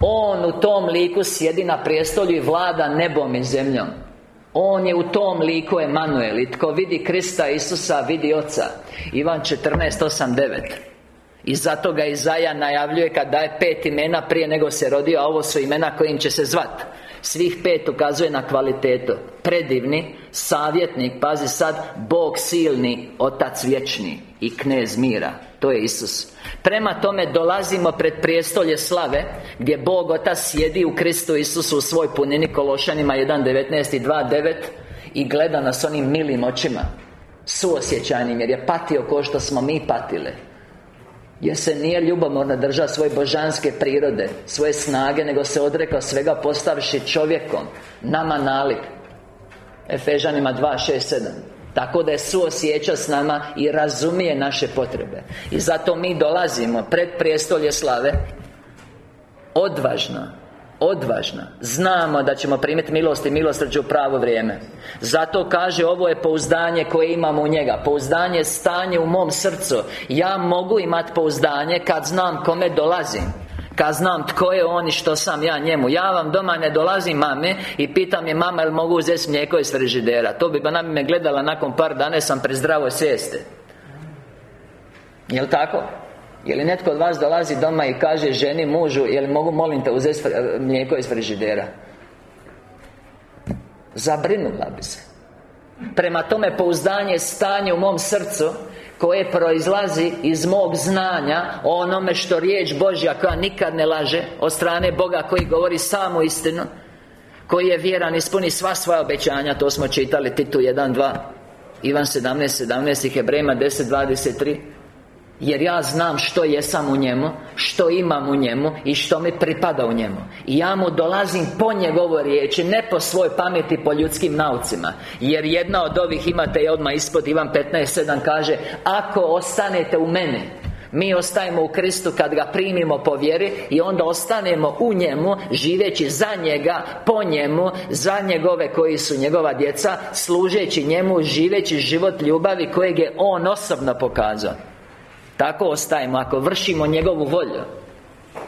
On u tom liku sjedi na prijestolju I vlada nebom i zemljom. On je u tom liku Emanuel I tko vidi Krista Isusa vidi Oca. Ivan 14.8.9 I zato ga Izaja najavljuje kad daje pet imena prije nego se rodio A ovo su imena kojim će se zvati svih pet ukazuje na kvalitetu. Predivni, savjetnik, pazi sad Bog silni, Otac vječni I knez mira. To je Isus. Prema tome dolazimo pred prijestolje slave Gdje Bog Otac sjedi u Kristu Isusu u svoj punini Kološanima 1.19 i 2.9 I gleda nas onim milim očima Suosjećajnim jer je patio ko što smo mi patile jer se nije ljubomorno držao svoje božanske prirode Svoje snage Nego se odrekao svega postavši čovjekom Nama nalik Efežanima 2, 6, 7 tako da je suosjeća s nama I razumije naše potrebe. I zato mi dolazimo pred prijestolje slave. Odvažno Odvažna. Znamo da ćemo primiti milost i milosrđu u pravo vrijeme. Zato kaže ovo je pouzdanje koje imamo u njega. Pouzdanje stanje u mom srcu. Ja mogu imati pouzdanje kad znam kome dolazim. Kad znam tko je on i što sam ja njemu. Ja vam doma ne dolazim mame I pitam je mama jel mogu uzeti mlijeko iz frižidera? To bi ona me gledala nakon par dana sam pre zdravoj svijeste Jel' tako? Je li netko od vas dolazi doma i kaže ženi, mužu Jel mogu, molim te, uzeti mlijeko iz frižidera? Zabrinula bi se. Prema tome, pouzdanje stanje u mom srcu koje proizlazi iz mog znanja o onome što riječ Božja koja nikad ne laže od strane Boga koji govori samo istinu koji je vjeran ispuni sva svoja obećanja. To smo čitali Titu 1.2 Ivan 17.17 17, i Hebrejima 10.23 jer ja znam što jesam u njemu Što imam u njemu I što mi pripada u njemu. I ja mu dolazim po njegovoj riječi Ne po svoj pameti, po ljudskim naucima. Jer jedna od ovih imate i odmah ispod Ivan 15.7 kaže Ako ostanete u mene mi ostajemo u Kristu kad ga primimo po vjeri I onda ostanemo u njemu Živeći za njega Po njemu Za njegove koji su njegova djeca Služeći njemu Živeći život ljubavi Kojeg je On osobno pokazao tako ostajemo ako vršimo njegovu volju.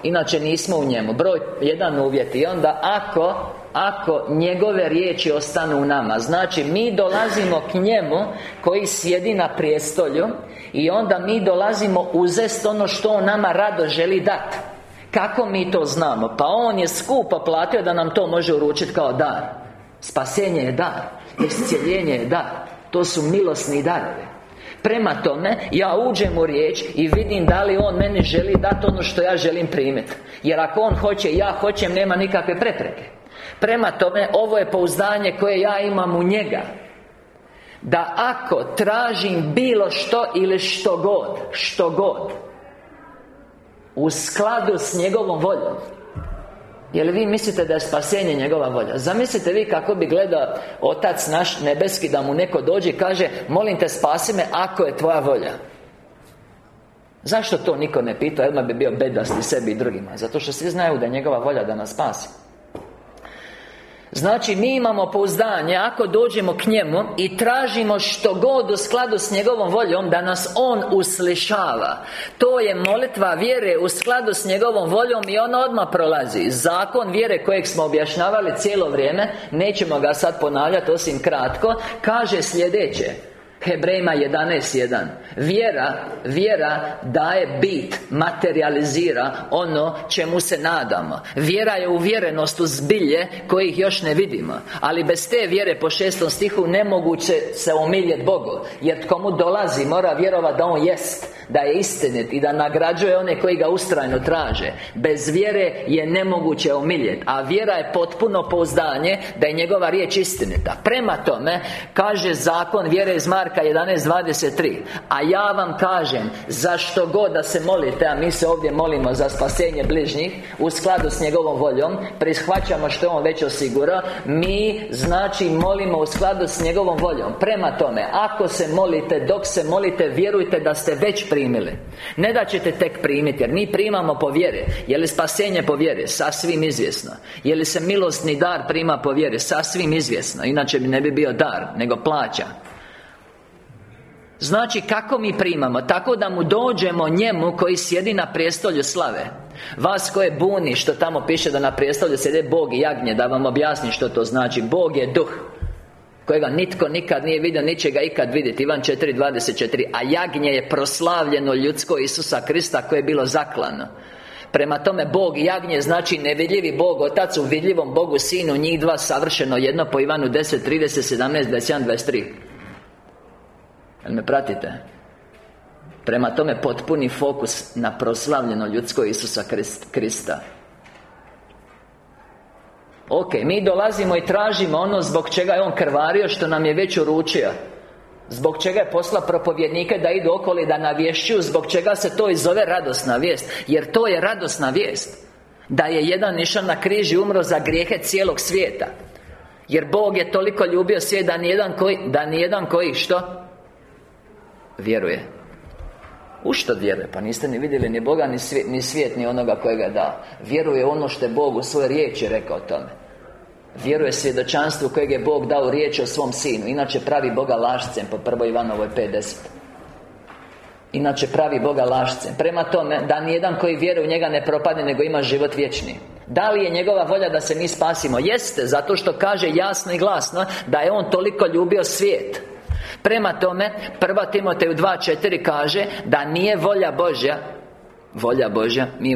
Inače nismo u njemu. Broj jedan uvjet. I onda ako Ako njegove riječi ostanu u nama Znači mi dolazimo k njemu Koji sjedi na prijestolju I onda mi dolazimo uzest ono što on nama rado želi dati Kako mi to znamo? Pa on je skupo platio da nam to može uručiti kao dar. Spasenje je dar. Iscijeljenje je dar. To su milosni darovi Prema tome, ja uđem u riječ i vidim da li On meni želi dati ono što ja želim primiti Jer ako On hoće ja hoćem, nema nikakve prepreke. Prema tome, ovo je pouzdanje koje ja imam u njega. Da ako tražim bilo što ili što god Što god U skladu s njegovom voljom Jel vi mislite da je spasenje njegova volja? Zamislite vi kako bi gledao Otac naš nebeski da mu neko dođe i kaže Molim te spasi me ako je tvoja volja Zašto to niko ne pita? Odmah bi bio bedasti sebi i drugima Zato što svi znaju da je njegova volja da nas spasi Znači, mi imamo pouzdanje Ako dođemo k njemu I tražimo što god u skladu s njegovom voljom Da nas On uslišava. To je molitva vjere u skladu s njegovom voljom I ona odmah prolazi. Zakon vjere kojeg smo objašnjavali cijelo vrijeme Nećemo ga sad ponavljati osim kratko Kaže sljedeće Hebrejima 11.1 Vjera, vjera daje bit, materializira ono čemu se nadamo. Vjera je uvjerenost u zbilje kojih još ne vidimo. Ali bez te vjere po šestom stihu nemoguće se omiljeti Bogu Jer komu dolazi mora vjerovati da On jest Da je istinit i da nagrađuje one koji ga ustrajno traže. Bez vjere je nemoguće omiljeti A vjera je potpuno pouzdanje da je njegova riječ istinita. Prema tome, kaže zakon vjere iz Marka 11.23 A ja vam kažem Zašto god da se molite A mi se ovdje molimo za spasenje bližnjih U skladu s njegovom voljom Prihvaćamo što on već osigurao Mi, znači, molimo u skladu s njegovom voljom. Prema tome, ako se molite Dok se molite, vjerujte da ste već primili. Ne da ćete tek primiti Jer mi primamo po vjeri. Je li spasenje po vjeri? Sasvim izvjesno. Je li se milostni dar prima po vjeri? Sasvim izvjesno. Inače bi ne bi bio dar Nego plaća Znači kako mi primamo? Tako da mu dođemo njemu koji sjedi na prijestolju slave. Vas koje buni što tamo piše da na prijestolju sjede Bog i jagnje Da vam objasni što to znači. Bog je duh Kojega nitko nikad nije vidio, ničega ikad vidjeti. Ivan 4.24 A jagnje je proslavljeno ljudsko Isusa Krista koje je bilo zaklano. Prema tome, Bog i jagnje znači nevidljivi Bog Otac u vidljivom Bogu Sinu Njih dva savršeno jedno po Ivanu 10, 30, 17, 21, 23 Jel me pratite? Prema tome potpuni fokus na proslavljeno ljudsko Isusa Krista. Ok, mi dolazimo i tražimo ono zbog čega je On krvario što nam je već uručio. Zbog čega je posla propovjednike da idu okolo i da navješćuju Zbog čega se to i zove radosna vijest. Jer to je radosna vijest. Da je jedan išao na križ i umro za grijehe cijelog svijeta. Jer Bog je toliko ljubio svijet da nijedan koji, da nijedan koji, što? Vjeruje. U što vjeruje? Pa niste ni vidjeli ni Boga, ni svijet, ni, svijet, ni onoga kojega da Vjeruje ono što je Bog u svojoj riječi rekao o tome. Vjeruje svjedočanstvu kojeg je Bog dao riječ o svom sinu. Inače pravi Boga lašcem po prvoj Ivanovoj 50 Inače pravi Boga lašcem Prema tome, da nijedan koji vjeruje u njega ne propadne Nego ima život vječni. Da li je njegova volja da se mi spasimo? Jeste, zato što kaže jasno i glasno Da je On toliko ljubio svijet Prema tome, 1 Timoteju 2.4 kaže Da nije volja Božja Volja Božja Mi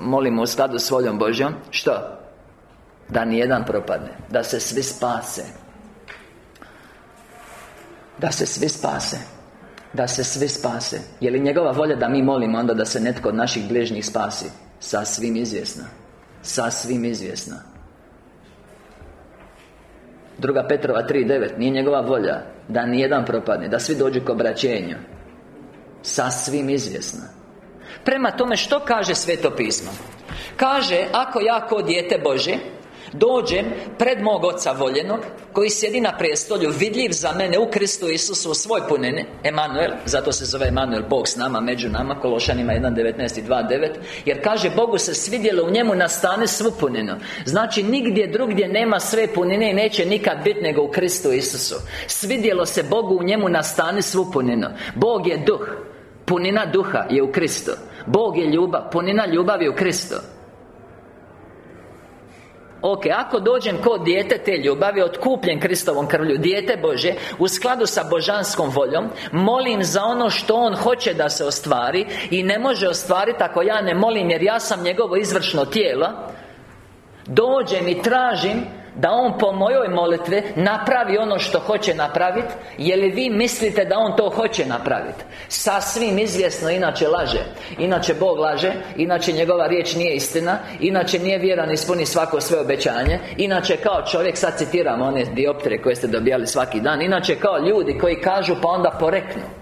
molimo u skladu s voljom Božjom Što? Da nijedan propadne Da se svi spase. Da se svi spase Da se svi spase. Je li njegova volja da mi molimo onda da se netko od naših bližnjih spasi? Sasvim izvjesno Sasvim izvjesno Druga Petrova 3.9 Nije njegova volja Da nijedan propadne Da svi dođu k obraćenju Sasvim izvjesna Prema tome što kaže Sveto pismo? Kaže, ako ja ko dijete Bože Dođem pred mog Oca voljenog Koji sjedi na prestolju Vidljiv za mene u Kristu Isusu u svoj punini. Emanuel, zato se zove Emanuel Bog s nama, među nama Kološanima 1.19 i 2.9 Jer kaže Bogu se svidjelo u njemu nastane svu puninu. Znači nigdje drugdje nema sve punine I neće nikad biti nego u Kristu Isusu. Svidjelo se Bogu u njemu nastane svu puninu. Bog je duh Punina duha je u Kristu. Bog je ljubav Punina ljubavi u Kristu Ok, ako dođem kod dijete te ljubavi Otkupljen Kristovom krvlju Dijete Bože U skladu sa božanskom voljom Molim za ono što On hoće da se ostvari I ne može ostvariti ako ja ne molim Jer ja sam njegovo izvršno tijelo Dođem i tražim da On po mojoj molitvi napravi ono što hoće napraviti Je li vi mislite da On to hoće napraviti? Sasvim izvjesno, inače laže Inače Bog laže Inače njegova riječ nije istina Inače nije vjeran ispuni svako sve obećanje Inače kao čovjek, sad citiram one dioptre koje ste dobijali svaki dan Inače kao ljudi koji kažu pa onda poreknu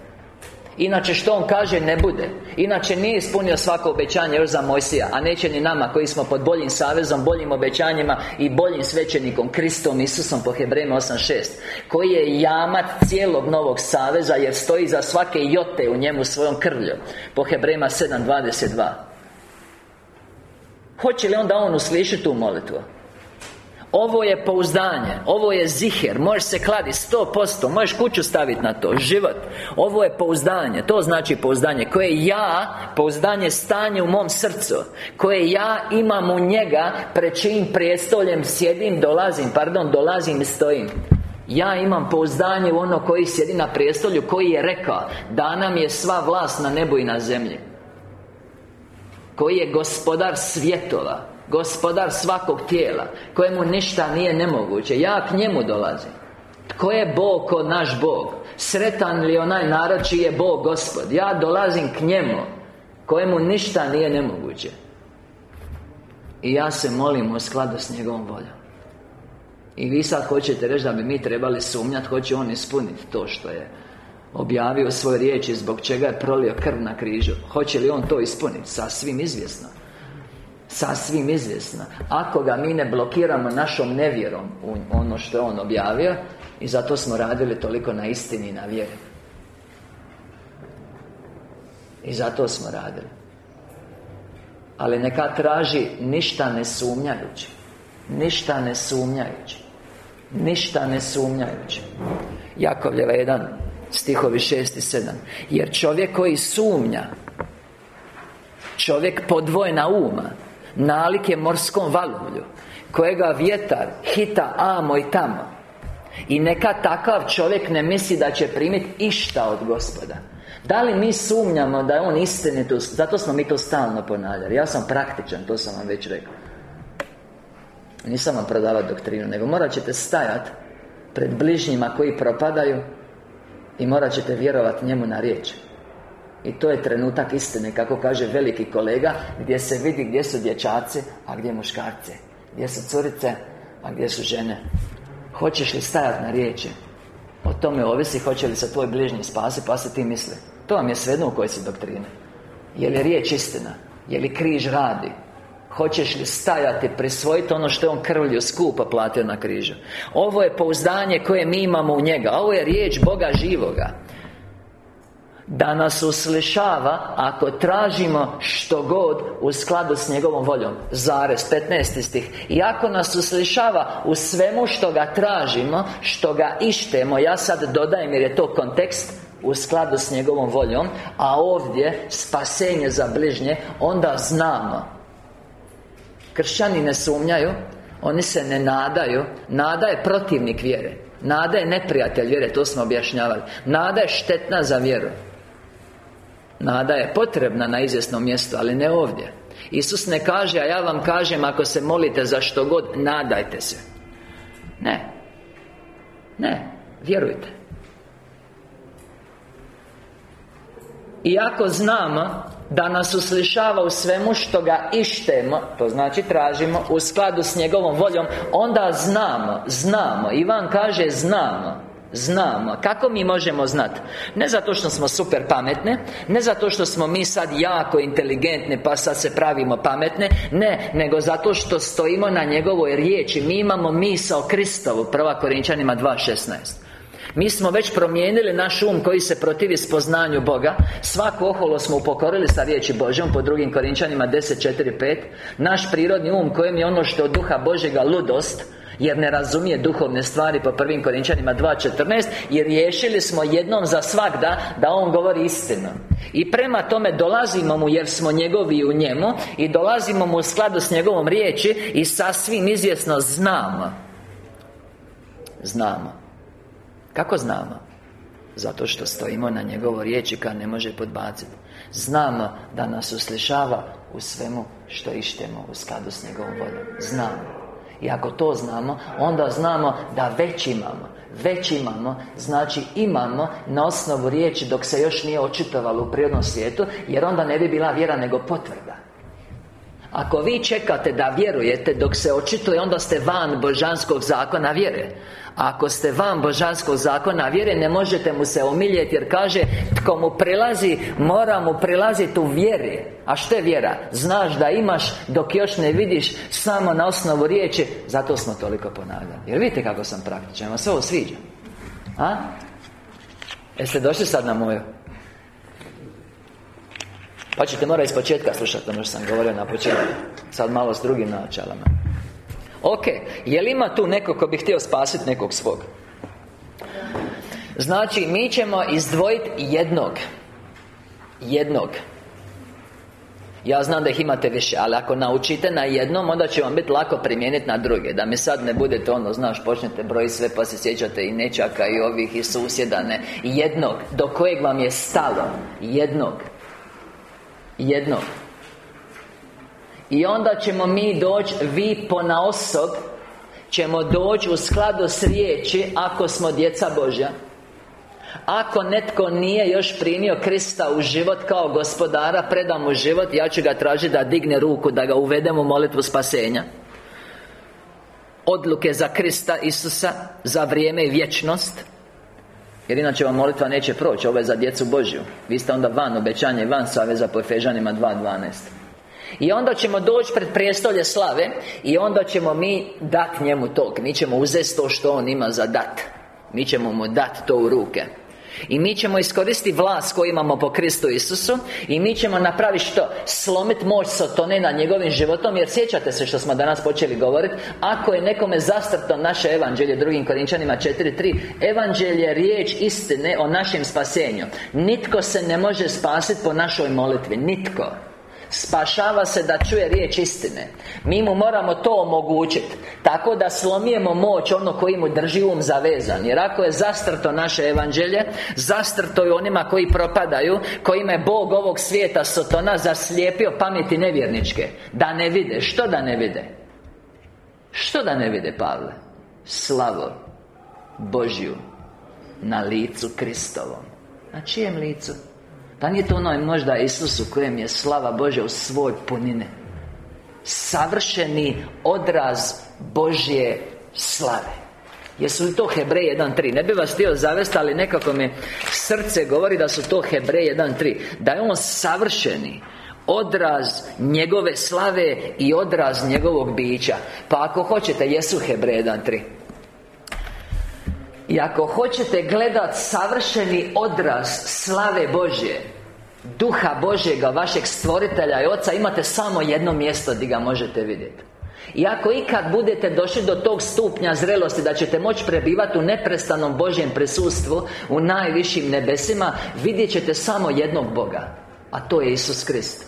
Inače što on kaže ne bude Inače nije ispunio svako obećanje još za Mojsija A neće ni nama koji smo pod boljim savezom Boljim obećanjima I boljim svećenikom Kristom Isusom po Hebrejima 8.6 Koji je jamac cijelog novog saveza Jer stoji za svake jote u njemu svojom krvlju Po Hebrejima 7.22 Hoće li onda on uslišiti tu molitvu? Ovo je pouzdanje Ovo je ziher Možeš se kladi sto posto Možeš kuću staviti na to Život. Ovo je pouzdanje To znači pouzdanje Koje ja Pouzdanje stanje u mom srcu Koje ja imam u njega Pred čijim prijestoljem sjedim Dolazim Pardon Dolazim i stojim. Ja imam pouzdanje u ono koji sjedi na prijestolju Koji je rekao Da nam je sva vlast na nebu i na zemlji. Koji je gospodar svjetova Gospodar svakog tijela Kojemu ništa nije nemoguće Ja k njemu dolazim Tko je Bog kod naš Bog? Sretan li onaj narod čiji je Bog Gospod? Ja dolazim k njemu Kojemu ništa nije nemoguće I ja se molim u skladu s njegovom voljom I vi sad hoćete reći da bi mi trebali sumnjati Hoće on ispuniti to što je Objavio svoje riječi Zbog čega je prolio krv na križu Hoće li on to ispuniti? Sasvim izvjesno Sasvim izvjesna. Ako ga mi ne blokiramo našom nevjerom U ono što je on objavio I zato smo radili toliko na istini i na vjeri. I zato smo radili. Ali neka traži ništa ne sumnjajući. Ništa ne sumnjajući. Ništa ne sumnjajući. Jakovljeva jedan Stihovi 6 i 7 Jer čovjek koji sumnja Čovjek podvojena uma Nalik je morskom valulju Kojega vjetar hita amo i tamo. I neka takav čovjek ne misli da će primiti išta od gospoda. Da li mi sumnjamo da je on istinit Zato smo mi to stalno ponavljali. Ja sam praktičan, to sam vam već rekao. Nisam vam prodavati doktrinu Nego morat ćete stajat Pred bližnjima koji propadaju I morat ćete vjerovati njemu na riječ i to je trenutak istine, kako kaže veliki kolega Gdje se vidi gdje su dječaci, a gdje muškarci. Gdje su curice, a gdje su žene. Hoćeš li stajati na riječi? O tome ovisi hoće li se tvoj bližnji spasi, pa se ti misli. To vam je svejedno u kojoj si doktrine Je li riječ istina? Je li križ radi? Hoćeš li stajati, prisvojiti ono što je on krvlju skupa platio na križu? Ovo je pouzdanje koje mi imamo u njega. Ovo je riječ Boga živoga da nas uslišava ako tražimo što god u skladu s njegovom voljom. Zarez, 15. stih. I ako nas uslišava u svemu što ga tražimo Što ga ištemo Ja sad dodajem jer je to kontekst u skladu s njegovom voljom A ovdje spasenje za bližnje Onda znamo. Kršćani ne sumnjaju Oni se ne nadaju. Nada je protivnik vjere. Nada je neprijatelj vjere, to smo objašnjavali. Nada je štetna za vjeru Nada je potrebna na izvjesnom mjestu, ali ne ovdje. Isus ne kaže, a ja vam kažem Ako se molite za što god, nadajte se. Ne. Ne, vjerujte. Iako znamo da nas uslišava u svemu što ga ištemo To znači tražimo u skladu s njegovom voljom Onda znamo, znamo. Ivan kaže znamo Znamo Kako mi možemo znati? Ne zato što smo super pametne Ne zato što smo mi sad jako inteligentne Pa sad se pravimo pametne Ne, nego zato što stojimo na njegovoj riječi. Mi imamo misao Kristovu Prva Korinčanima 2.16 mi smo već promijenili naš um koji se protivi spoznanju Boga. Svaku oholo smo upokorili sa riječi Božjom Po drugim Korinčanima 10.4.5 Naš prirodni um kojem je ono što od duha Božjega ludost jer ne razumije duhovne stvari po prvim Korinčanima 2.14 Jer riješili smo jednom za svakda Da On govori istinu. I prema tome dolazimo mu jer smo njegovi u njemu I dolazimo mu u skladu s njegovom riječi I sasvim izvjesno znamo. Znamo. Kako znamo? Zato što stojimo na njegovo riječi kad ne može podbaciti. Znamo da nas uslišava u svemu što ištemo u skladu s njegovom voljom. Znamo i ako to znamo, onda znamo da već imamo. Već imamo, znači imamo na osnovu riječi dok se još nije očitovalo u prirodnom svijetu Jer onda ne bi bila vjera nego potvrda. Ako vi čekate da vjerujete dok se očituje Onda ste van božanskog zakona vjere ako ste van božanskog zakona vjere Ne možete mu se omiljeti jer kaže Tko mu prilazi, mora mu prilaziti u vjeri. A što je vjera? Znaš da imaš dok još ne vidiš Samo na osnovu riječi. Zato smo toliko ponavljali. Jer vidite kako sam praktičan, vam se ovo sviđa? A? Jeste došli sad na moju? Pa ćete morati iz početka slušati ono što sam govorio na početku. Sad malo s drugim načalama Ok, je li ima tu neko ko bi htio spasiti nekog svog? Znači, mi ćemo izdvojiti jednog. Jednog. Ja znam da ih imate više, ali ako naučite na jednom Onda će vam biti lako primijeniti na druge. Da mi sad ne budete ono, znaš, počnete brojiti sve Pa se sjećate i nečaka i ovih i susjeda ne. Jednog, do kojeg vam je stalo. Jednog. Jednog i onda ćemo mi doći, vi po osob Ćemo doći u skladu s riječi Ako smo djeca Božja. Ako netko nije još primio Krista u život kao gospodara Predam mu život Ja ću ga tražiti da digne ruku Da ga uvedemo u molitvu spasenja. Odluke za Krista Isusa Za vrijeme i vječnost. Jer inače vam molitva neće proći Ovo je za djecu Božju. Vi ste onda van obećanja i van saveza po Efežanima 2.12 i onda ćemo doći pred prijestolje slave I onda ćemo mi dati njemu tog. Mi ćemo uzeti to što on ima za dat. Mi ćemo mu dati to u ruke. I mi ćemo iskoristiti vlast koju imamo po Kristu Isusu I mi ćemo napraviti što? Slomiti moć Sotone na njegovim životom. Jer sjećate se što smo danas počeli govoriti Ako je nekome zastrto naše evanđelje Drugim Korinčanima 4.3 Evanđelje je riječ istine o našem spasenju. Nitko se ne može spasiti po našoj molitvi. Nitko Spašava se da čuje riječ istine Mi mu moramo to omogućiti Tako da slomijemo moć ono koji mu drži um zavezan Jer ako je zastrto naše evanđelje Zastrto je onima koji propadaju Kojima je Bog ovog svijeta Sotona Zaslijepio pameti nevjerničke Da ne vide Što da ne vide? Što da ne vide Pavle? Slavo Božju Na licu Kristovom Na čijem licu? Pa nije to onoj možda Isusu kojem je slava Božja u svoj punine Savršeni odraz Božje slave. Jesu li to Hebrej 1.3? Ne bi vas htio zavesti, ali nekako mi srce govori da su to Hebrej 1.3 Da je on savršeni Odraz njegove slave i odraz njegovog bića. Pa ako hoćete, jesu Hebrej 1.3 i ako hoćete gledat savršeni odraz slave Božje Duha Božjega, vašeg stvoritelja i Oca Imate samo jedno mjesto gdje ga možete vidjeti i ako ikad budete došli do tog stupnja zrelosti Da ćete moći prebivati u neprestanom Božjem prisustvu U najvišim nebesima Vidjet ćete samo jednog Boga A to je Isus Krist.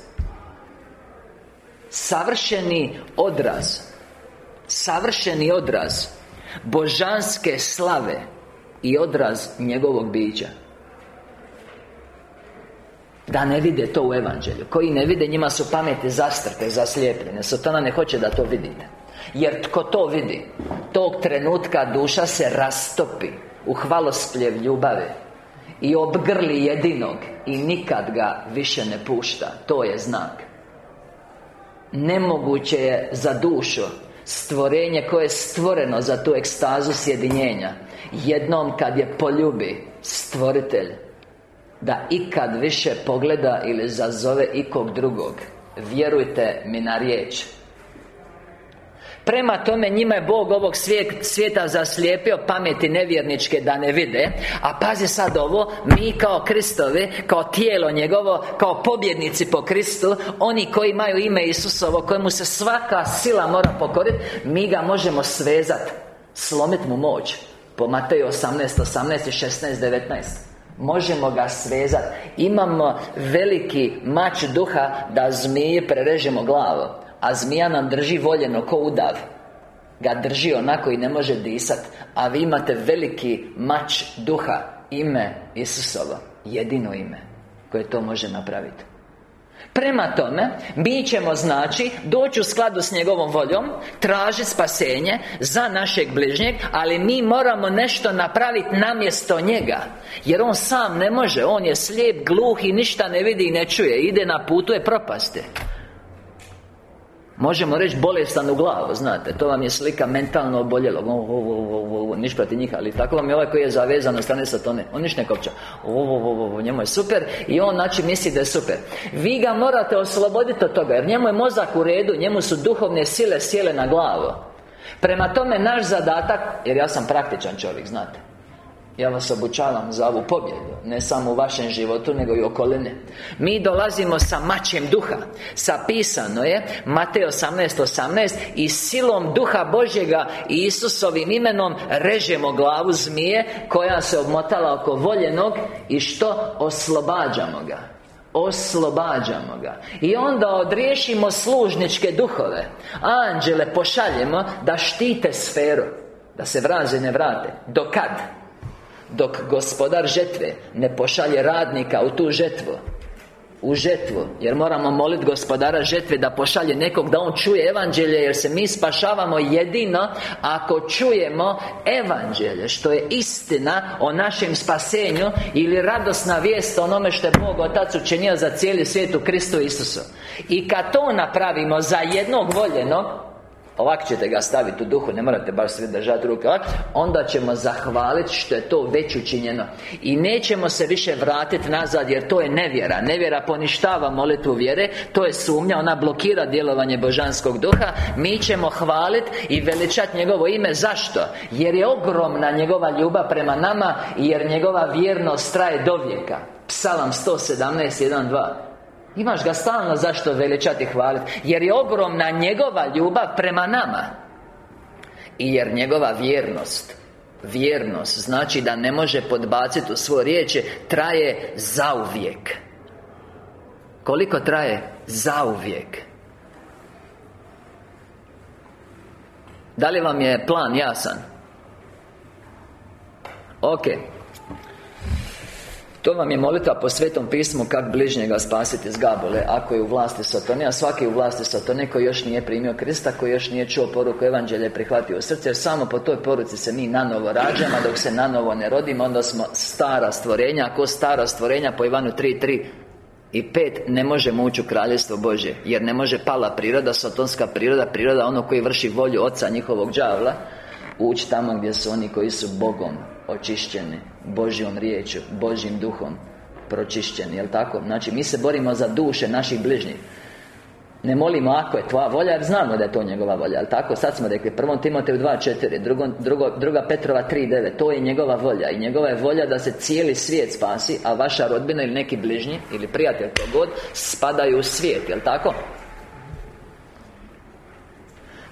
Savršeni odraz. Savršeni odraz Božanske slave I odraz njegovog bića. Da ne vide to u Evanđelju. Koji ne vide, njima su pameti zastrte, zaslijepljene. Satana ne hoće da to vidite. Jer tko to vidi Tog trenutka duša se rastopi U hvalospljev ljubave I obgrli jedinog I nikad ga više ne pušta. To je znak. Nemoguće je za dušu Stvorenje koje je stvoreno za tu ekstazu sjedinjenja. Jednom kad je poljubi Stvoritelj Da ikad više pogleda ili zazove ikog drugog. Vjerujte mi na riječ Prema tome njima je Bog ovog svijeta zaslijepio pameti nevjerničke da ne vide. A pazi sad ovo Mi kao Kristovi Kao tijelo njegovo Kao pobjednici po Kristu Oni koji imaju ime Isusovo Kojemu se svaka sila mora pokoriti Mi ga možemo svezati Slomiti mu moć. Po Mateju 18, 18 i 16, 19 Možemo ga svezati Imamo veliki mač duha Da zmije prerežemo glavu a zmija nam drži voljeno ko udav. Ga drži onako i ne može disat. A vi imate veliki mač duha Ime Isusovo Jedino ime Koje to može napraviti Prema tome, mi ćemo znači doći u skladu s njegovom voljom Tražiti spasenje za našeg bližnjeg Ali mi moramo nešto napraviti namjesto njega. Jer on sam ne može On je slijep, gluh i ništa ne vidi i ne čuje. Ide na putu je propaste Možemo reći bolestan u glavu, znate To vam je slika mentalno oboljelog. Niš proti njih, ali tako vam je ovaj koji je zavezan na strane satone On niš ne kopča. Njemu je super I on znači misli da je super. Vi ga morate osloboditi od toga Jer njemu je mozak u redu Njemu su duhovne sile sjele na glavu. Prema tome naš zadatak Jer ja sam praktičan čovjek, znate ja vas obučavam za ovu pobjedu Ne samo u vašem životu, nego i okoline Mi dolazimo sa mačem duha. Sapisano je Matej 18.18 18, I silom duha Božjega I Isusovim imenom Režemo glavu zmije Koja se obmotala oko voljenog I što? Oslobađamo ga. Oslobađamo ga. I onda odriješimo služničke duhove. Anđele pošaljemo Da štite sferu Da se vraze ne vrate. Do kad? Dok gospodar žetve ne pošalje radnika u tu žetvu u žetvu Jer moramo moliti gospodara žetve da pošalje nekog da on čuje evanđelje Jer se mi spašavamo jedino Ako čujemo evanđelje Što je istina o našem spasenju Ili radosna vijest o onome što je Bog Otac učinio za cijeli svijet u Kristu Isusu. I kad to napravimo za jednog voljenog Ovako ćete ga staviti u duhu, ne morate baš svi držati ruke Onda ćemo zahvaliti što je to već učinjeno. I nećemo se više vratiti nazad jer to je nevjera. Nevjera poništava molitvu vjere To je sumnja, ona blokira djelovanje božanskog duha. Mi ćemo hvaliti i veličati njegovo ime. Zašto? Jer je ogromna njegova ljubav prema nama Jer njegova vjernost traje do vijeka. Psalam 117, Imaš ga stalno zašto veličati hvaliti Jer je ogromna njegova ljubav prema nama. I jer njegova vjernost Vjernost znači da ne može podbaciti u svoje riječi Traje zauvijek. Koliko traje? Zauvijek. Da li vam je plan jasan? Ok to vam je molitva po Svetom pismu Kak bližnjega spasiti s gabole Ako je u vlasti Satone A svaki u vlasti Satone koji još nije primio Krista Koji još nije čuo poruku Evanđelja prihvatio srce Jer samo po toj poruci se mi nanovo rađamo Dok se nanovo ne rodimo Onda smo stara stvorenja Ako stara stvorenja po Ivanu 3.3 i pet ne možemo ući u kraljevstvo Božje Jer ne može pala priroda, satonska priroda Priroda ono koji vrši volju oca njihovog đavla Ući tamo gdje su oni koji su Bogom očišćeni Božjom riječu, Božjim duhom pročišćeni, jel tako? Znači, mi se borimo za duše naših bližnjih ne molimo ako je tvoja volja, jer znamo da je to njegova volja, jel tako? Sad smo rekli, prvom Timoteju 2.4 drugo, drugo, druga Petrova 3.9 To je njegova volja I njegova je volja da se cijeli svijet spasi A vaša rodbina ili neki bližnji Ili prijatelj to god Spadaju u svijet, jel tako?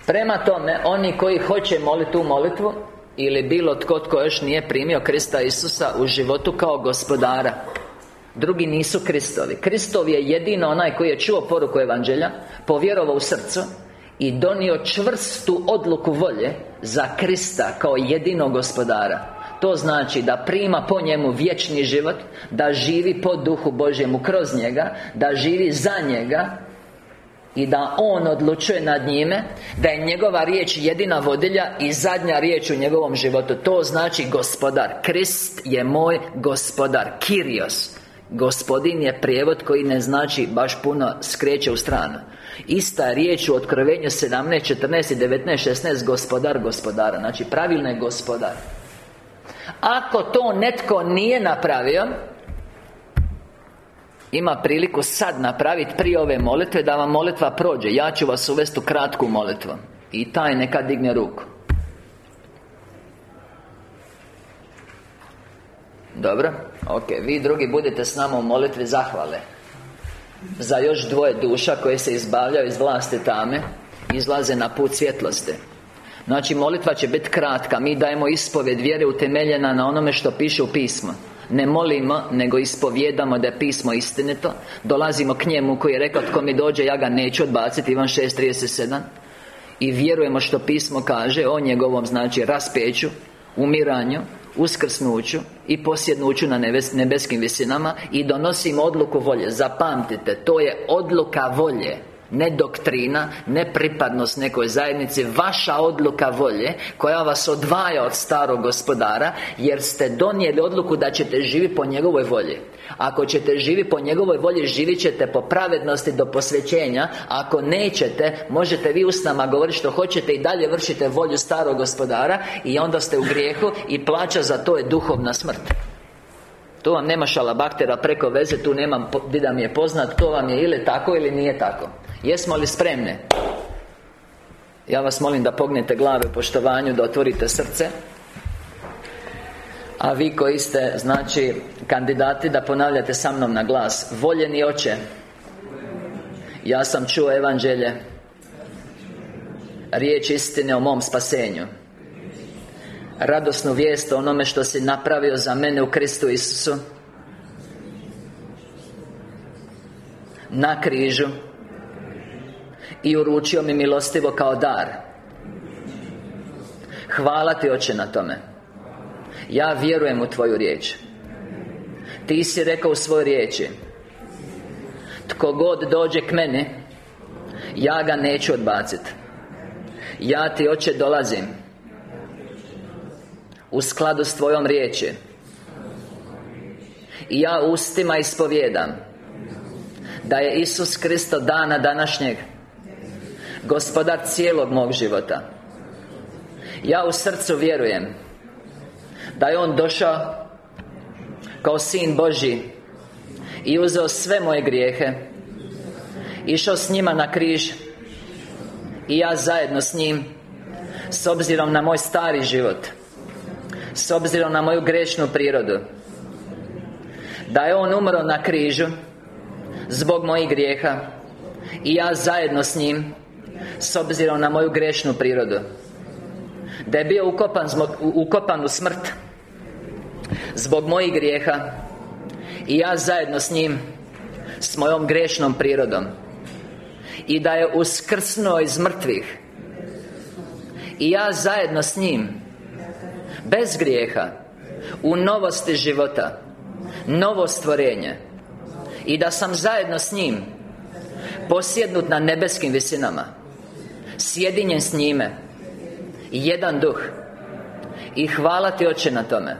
Prema tome, oni koji hoće moliti tu molitvu ili bilo tko tko još nije primio Krista Isusa u životu kao gospodara. Drugi nisu Kristovi. Kristov je jedino onaj koji je čuo poruku Evanđelja Povjerovao u srcu I donio čvrstu odluku volje Za Krista kao jedino gospodara. To znači da prima po njemu vječni život Da živi po duhu Božjemu kroz njega Da živi za njega i da On odlučuje nad njime Da je njegova riječ jedina vodilja I zadnja riječ u njegovom životu. To znači gospodar. Krist je moj gospodar. Kirios Gospodin je prijevod koji ne znači baš puno skreće u stranu. Ista riječ u otkrovenju 17, 14 i 19, 16 Gospodar gospodara. Znači pravilno je gospodar. Ako to netko nije napravio ima priliku sad napraviti prije ove molitve Da vam molitva prođe. Ja ću vas uvesti u kratku molitvu. I taj neka digne ruku. Dobro? Ok, vi drugi budete s nama u molitvi zahvale. Za još dvoje duša koje se izbavljaju iz vlasti tame Izlaze na put svjetlosti. Znači molitva će biti kratka. Mi dajemo ispovjed vjere utemeljena na onome što piše u pismu ne molimo, nego ispovjedamo da je pismo istinito. Dolazimo k njemu koji je rekao Tko mi dođe, ja ga neću odbaciti. Ivan 6.37 I vjerujemo što pismo kaže O njegovom, znači, raspeću Umiranju Uskrsnuću I posjednuću na nebeskim visinama I donosimo odluku volje. Zapamtite, to je odluka volje ne doktrina, ne pripadnost nekoj zajednici Vaša odluka volje Koja vas odvaja od starog gospodara Jer ste donijeli odluku da ćete živjeti po njegovoj volji. Ako ćete živjeti po njegovoj volji Živit ćete po pravednosti do posvećenja. Ako nećete Možete vi usnama govoriti što hoćete I dalje vršite volju starog gospodara I onda ste u grijehu I plaća za to je duhovna smrt. To vam nema šalabaktera preko veze Tu nemam da mi je poznat To vam je ili tako ili nije tako Jesmo li spremne? Ja vas molim da pognete glave u poštovanju Da otvorite srce. A vi koji ste, znači, kandidati Da ponavljate sa mnom na glas. Voljeni oče Ja sam čuo evanđelje. Riječ istine o mom spasenju. Radosnu vijest o onome što si napravio za mene u Kristu Isusu. Na križu i uručio mi milostivo kao dar. Hvala Ti, Oče, na tome. Ja vjerujem u Tvoju riječ. Ti si rekao u svojoj riječi Tko god dođe k meni Ja ga neću odbaciti Ja Ti, Oče, dolazim U skladu s Tvojom riječi. I ja ustima ispovjedam Da je Isus Kristo dana današnjeg Gospodar cijelog mog života. Ja u srcu vjerujem Da je On došao Kao Sin Boži I uzeo sve moje grijehe Išao s njima na križ I ja zajedno s njim S obzirom na moj stari život S obzirom na moju grešnu prirodu Da je On umro na križu Zbog mojih grijeha I ja zajedno s njim s obzirom na moju grešnu prirodu. Da je bio ukopan, ukopan u smrt Zbog mojih grijeha I ja zajedno s njim S mojom grešnom prirodom. I da je uskrsnuo iz mrtvih. I ja zajedno s njim Bez grijeha U novosti života Novo stvorenje. I da sam zajedno s njim Posjednut na nebeskim visinama Sjedinjen s njime. Jedan duh. I hvala ti oče na tome.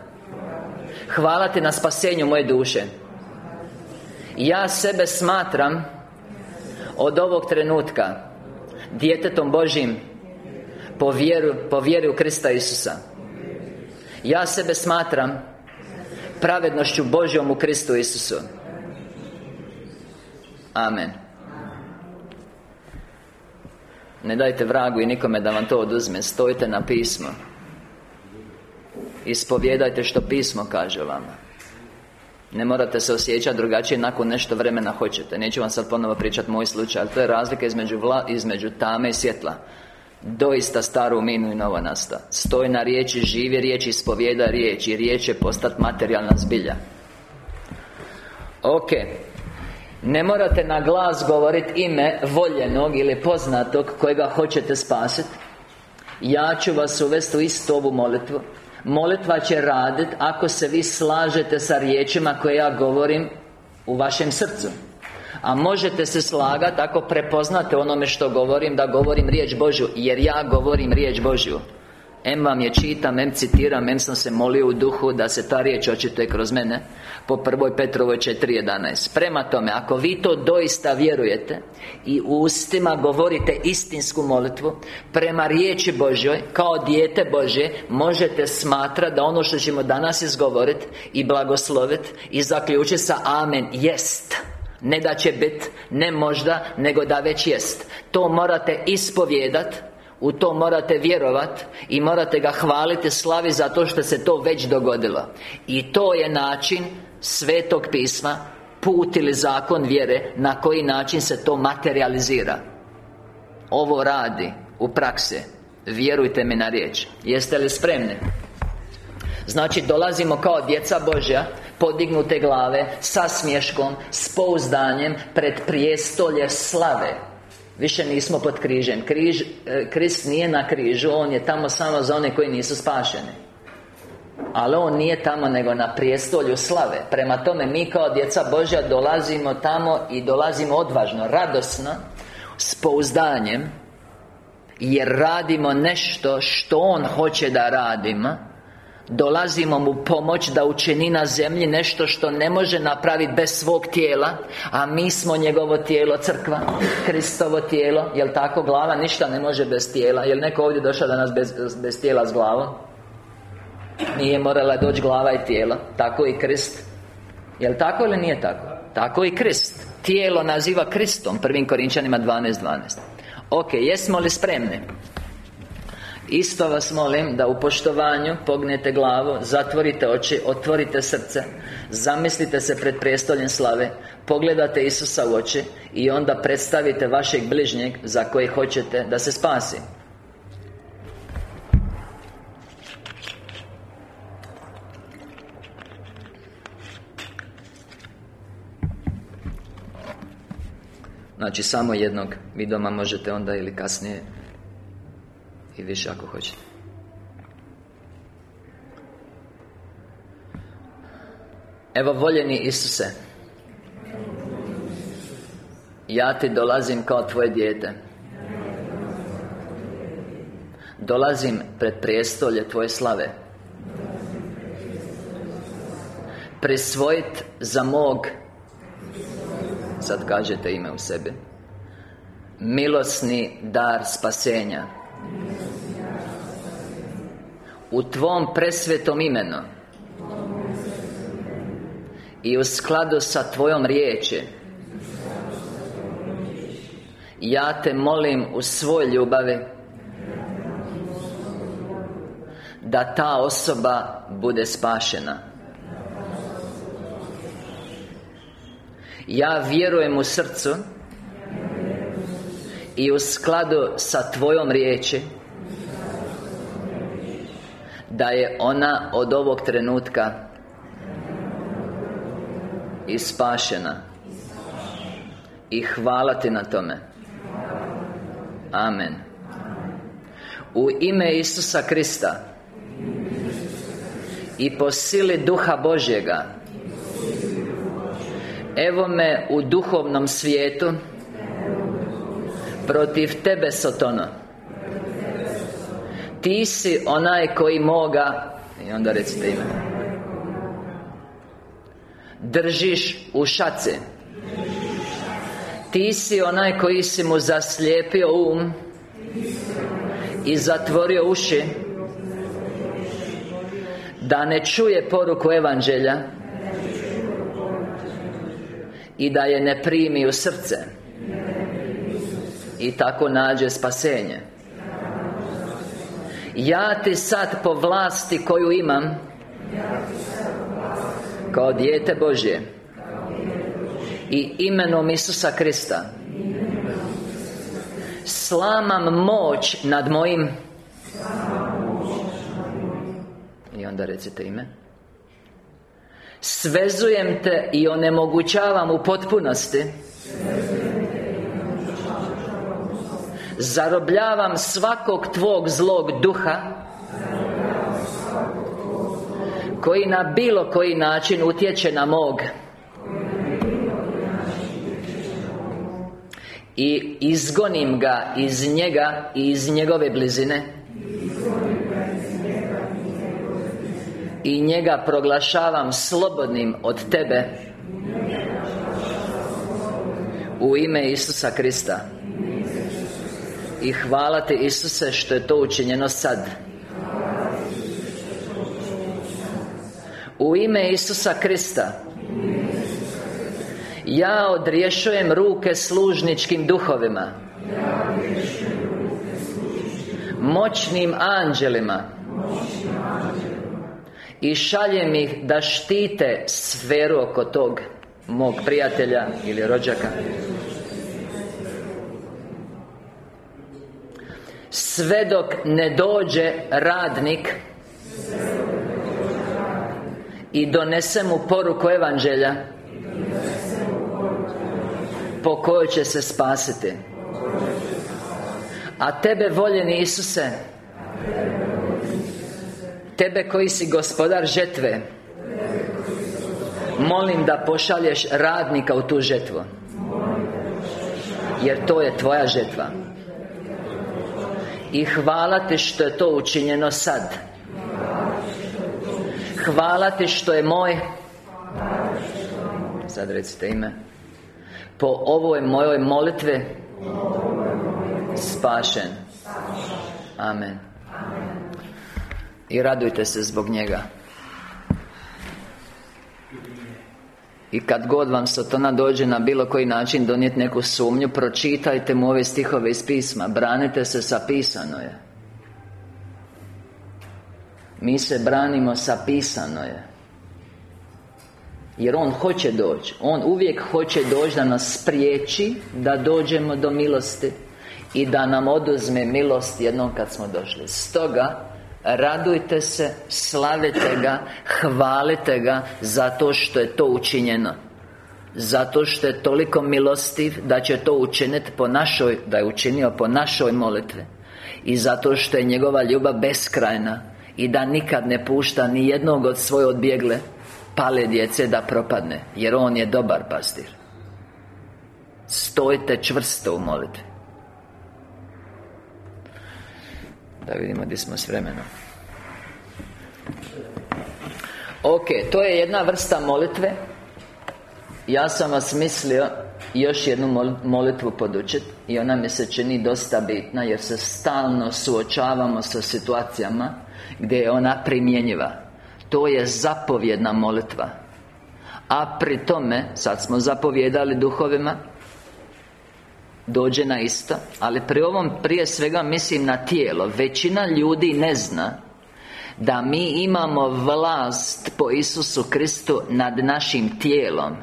Hvala ti na spasenju moje duše. Ja sebe smatram Od ovog trenutka Djetetom Božim Po vjeru, po vjeru u Krista Isusa. Ja sebe smatram Pravednošću Božjom u Kristu Isusu. Amen ne dajte vragu i nikome da vam to oduzme. Stojite na pismo. Ispovjedajte što pismo kaže vama. Ne morate se osjećati drugačije Nakon nešto vremena hoćete. Neću vam sad ponovo pričati moj slučaj Ali to je razlika između, vla, između tame i svjetla. Doista staru minu i novo nasta. Stoj na riječi, živi riječ, ispovjeda riječ I riječ je postati materijalna zbilja. Ok ne morate na glas govoriti ime voljenog ili poznatog kojega hoćete spasiti Ja ću vas uvesti u istu ovu molitvu. Molitva će raditi ako se vi slažete sa riječima koje ja govorim u vašem srcu. A možete se slagati ako prepoznate onome što govorim Da govorim riječ Božju Jer ja govorim riječ Božju Em vam je čitam, em citiram, em sam se molio u duhu da se ta riječ očituje kroz mene. Po prvoj Petrovoj 4.11 Prema tome, ako vi to doista vjerujete I ustima govorite istinsku molitvu Prema riječi Božjoj Kao dijete Božje Možete smatrati da ono što ćemo danas izgovoriti I blagosloviti I zaključiti sa Amen Jest. Ne da će biti, ne možda, nego da već jest. To morate ispovjedat u to morate vjerovat I morate ga hvaliti slavi zato što se to već dogodilo. I to je način Svetog pisma Put ili zakon vjere Na koji način se to materializira. Ovo radi U praksi. Vjerujte mi na riječ. Jeste li spremni? Znači dolazimo kao djeca Božja Podignute glave Sa smješkom S pouzdanjem Pred prijestolje slave Više nismo pod križem. Križ, e, Krist nije na križu On je tamo samo za one koji nisu spašeni. Ali On nije tamo nego na prijestolju slave. Prema tome mi kao djeca Božja dolazimo tamo I dolazimo odvažno, radosno S pouzdanjem Jer radimo nešto što On hoće da radimo Dolazimo mu pomoć da učini na zemlji nešto što ne može napraviti bez svog tijela A mi smo njegovo tijelo, crkva Kristovo tijelo Jel tako glava ništa ne može bez tijela Jel neko ovdje došao danas bez, bez tijela s glavom? Nije morala doći glava i tijelo Tako i Krist Jel tako ili nije tako? Tako i Krist Tijelo naziva Kristom Prvim Korinčanima 12.12 12. Ok, jesmo li spremni? Isto vas molim da u poštovanju pognete glavu Zatvorite oči, otvorite srce Zamislite se pred prijestoljem slave Pogledate Isusa u oči I onda predstavite vašeg bližnjeg Za koje hoćete da se spasi. Znači samo jednog Vi doma možete onda ili kasnije i više ako hoćete. Evo voljeni Isuse Ja ti dolazim kao tvoje dijete. Dolazim pred prijestolje tvoje slave. Prisvojit za mog Sad kažete ime u sebi Milosni dar spasenja u Tvom presvetom imenu I u skladu sa Tvojom riječi. Ja te molim u svoj ljubavi Da ta osoba bude spašena. Ja vjerujem u srcu I u skladu sa Tvojom riječi da je ona od ovog trenutka ispašena. I hvala ti na tome. Amen. U ime Isusa Krista I po sili Duha Božjega Evo me u duhovnom svijetu Protiv tebe Sotono ti si onaj koji moga. I onda recite ime. Držiš u šace Ti si onaj koji si mu zaslijepio um I zatvorio uši. Da ne čuje poruku Evanđelja I da je ne primi u srce. I tako nađe spasenje ja ti sad po vlasti koju imam Kao dijete Božje I imenom Isusa Krista Slamam moć nad mojim. I onda recite ime. Svezujem te i onemogućavam u potpunosti Zarobljavam svakog Tvog zlog duha Koji na bilo koji način utječe na mog. I izgonim ga iz njega i iz njegove blizine. I njega proglašavam slobodnim od Tebe. U ime Isusa Krista I hvala Ti Isuse što je to učinjeno sad. U ime Isusa Krista. Ja odriješujem ruke služničkim duhovima. Moćnim anđelima. I šaljem ih da štite sferu oko tog Mog prijatelja ili rođaka Sve dok ne dođe radnik I donese mu poruku evanđelja Po kojoj će se spasiti. A tebe voljeni Isuse Tebe koji si gospodar žetve Molim da pošalješ radnika u tu žetvu Jer to je tvoja žetva I hvala ti što je to učinjeno sad. Hvala ti što je moj Sad recite ime. Po ovoj mojoj molitvi Spašen. Amen. I radujte se zbog njega I kad god vam Satana dođe na bilo koji način donijeti neku sumnju Pročitajte mu ove stihove iz pisma Branite se sa pisano je Mi se branimo sa pisano je Jer On hoće doći. On uvijek hoće doći da nas spriječi Da dođemo do milosti I da nam oduzme milost jednom kad smo došli. Stoga Radujte se, slavite Ga, hvalite Ga Zato što je to učinjeno. Zato što je toliko milostiv Da će to učiniti po našoj Da je učinio po našoj molitvi. I zato što je njegova ljubav beskrajna I da nikad ne pušta ni jednog od svoje odbjegle Pale djece da propadne Jer On je dobar pastir. Stojte čvrsto u molitvi Da vidimo gdje smo s vremenom. Ok, to je jedna vrsta molitve. Ja sam vas mislio još jednu molitvu podučiti I ona mi se čini dosta bitna Jer se stalno suočavamo sa situacijama Gdje je ona primjenjiva. To je zapovjedna molitva. A pri tome, sad smo zapovjedali duhovima dođe na isto. Ali pri ovom prije svega mislim na tijelo. Većina ljudi ne zna Da mi imamo vlast po Isusu Kristu nad našim tijelom.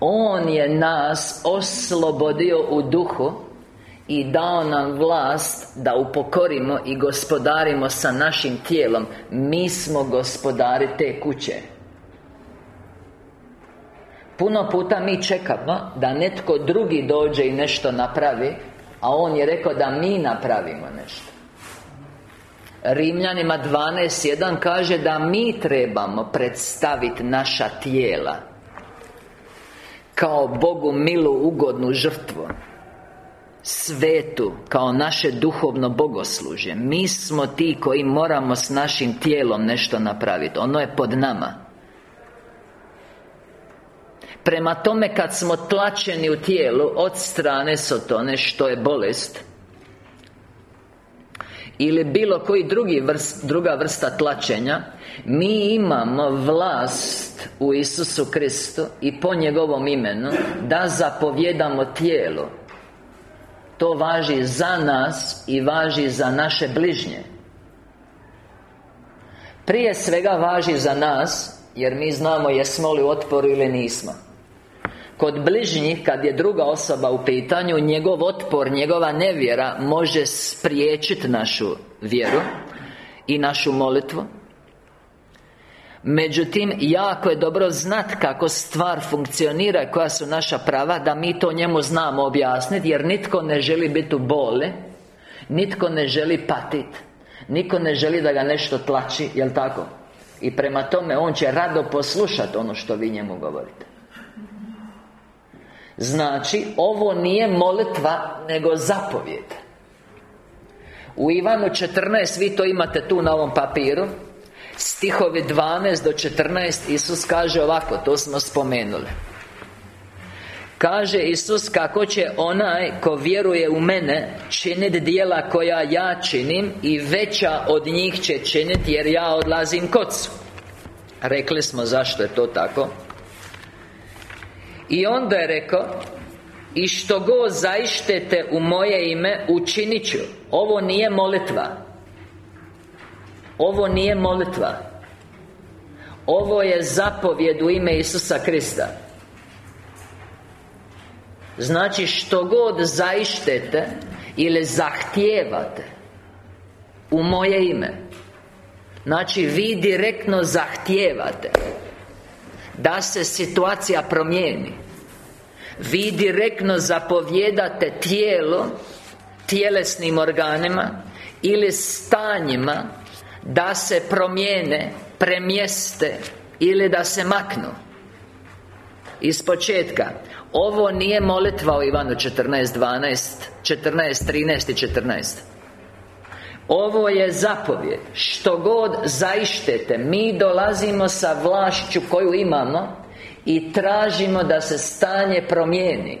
On je nas oslobodio u duhu i dao nam vlast da upokorimo i gospodarimo sa našim tijelom. Mi smo gospodari te kuće Puno puta mi čekamo da netko drugi dođe i nešto napravi A on je rekao da mi napravimo nešto. Rimljanima 12.1 kaže da mi trebamo predstaviti naša tijela Kao Bogu milu ugodnu žrtvu Svetu Kao naše duhovno bogoslužje. Mi smo ti koji moramo s našim tijelom nešto napraviti Ono je pod nama Prema tome kad smo tlačeni u tijelu Od strane Sotone Što je bolest Ili bilo koji drugi vrst, druga vrsta tlačenja Mi imamo vlast u Isusu Kristu I po njegovom imenu Da zapovjedamo tijelo. To važi za nas I važi za naše bližnje. Prije svega važi za nas Jer mi znamo jesmo li u otporu ili nismo Kod bližnjih, kad je druga osoba u pitanju Njegov otpor, njegova nevjera Može spriječiti našu vjeru I našu molitvu Međutim, jako je dobro znat kako stvar funkcionira i koja su naša prava Da mi to njemu znamo objasniti Jer nitko ne želi biti u boli Nitko ne želi patiti Niko ne želi da ga nešto tlači, jel tako? I prema tome, on će rado poslušati ono što vi njemu govorite Znači, ovo nije molitva, nego zapovjed. U Ivanu 14, vi to imate tu na ovom papiru Stihovi 12 do 14 Isus kaže ovako, to smo spomenuli. Kaže Isus kako će onaj ko vjeruje u mene Činiti dijela koja ja činim I veća od njih će činiti jer ja odlazim kocu Rekli smo zašto je to tako I onda je rekao I što god zaištete u moje ime Učinit ću. Ovo nije molitva. Ovo nije molitva. Ovo je zapovjed u ime Isusa Krista. Znači što god zaištete Ili zahtijevate U moje ime Znači vi direktno zahtijevate Da se situacija promijeni. Vi direktno zapovjedate tijelo Tjelesnim organima Ili stanjima Da se promijene Premjeste Ili da se maknu. Iz početka ovo nije molitva o Ivanu 14.12 14.13 i 14 Ovo je zapovjed. Što god zaištete Mi dolazimo sa vlašću koju imamo I tražimo da se stanje promijeni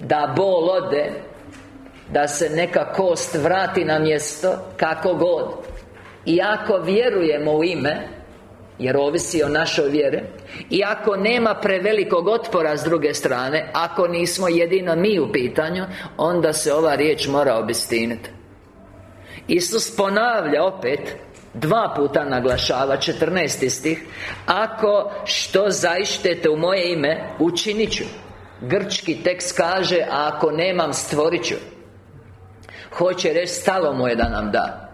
Da bol ode Da se neka kost vrati na mjesto Kako god. I ako vjerujemo u ime jer ovisi o našoj vjeri I ako nema prevelikog otpora s druge strane Ako nismo jedino mi u pitanju Onda se ova riječ mora obistiniti Isus ponavlja opet Dva puta naglašava 14. stih Ako što zaištete u moje ime Učinit ću. Grčki tekst kaže ako nemam stvorit ću. Hoće reći stalo mu je da nam da.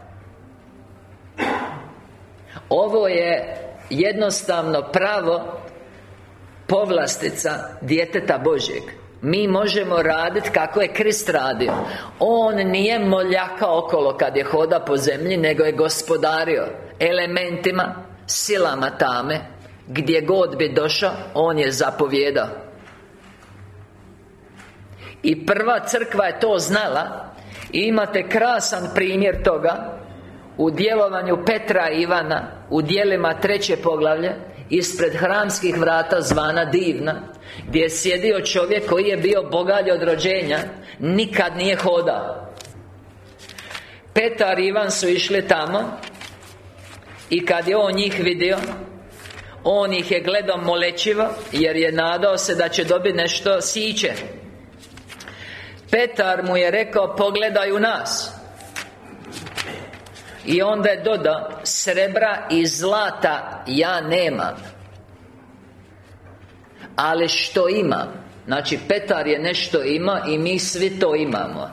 Ovo je jednostavno pravo povlastica djeteta Božjeg mi možemo raditi kako je Krist radio. On nije moljakao okolo kad je hoda po zemlji Nego je gospodario elementima, silama tame. Gdje god bi došao, On je zapovjedao. I prva crkva je to znala. I imate krasan primjer toga. U djelovanju Petra i Ivana U dijelima treće poglavlje Ispred hramskih vrata zvana divna Gdje je sjedio čovjek koji je bio bogalj od rođenja Nikad nije hodao. Petar i Ivan su išli tamo I kad je on njih vidio On ih je gledao molečivo Jer je nadao se da će dobiti nešto siće. Petar mu je rekao Pogledaj u nas i onda je dodao Srebra i zlata ja nemam. Ali što imam Znači Petar je nešto ima i mi svi to imamo.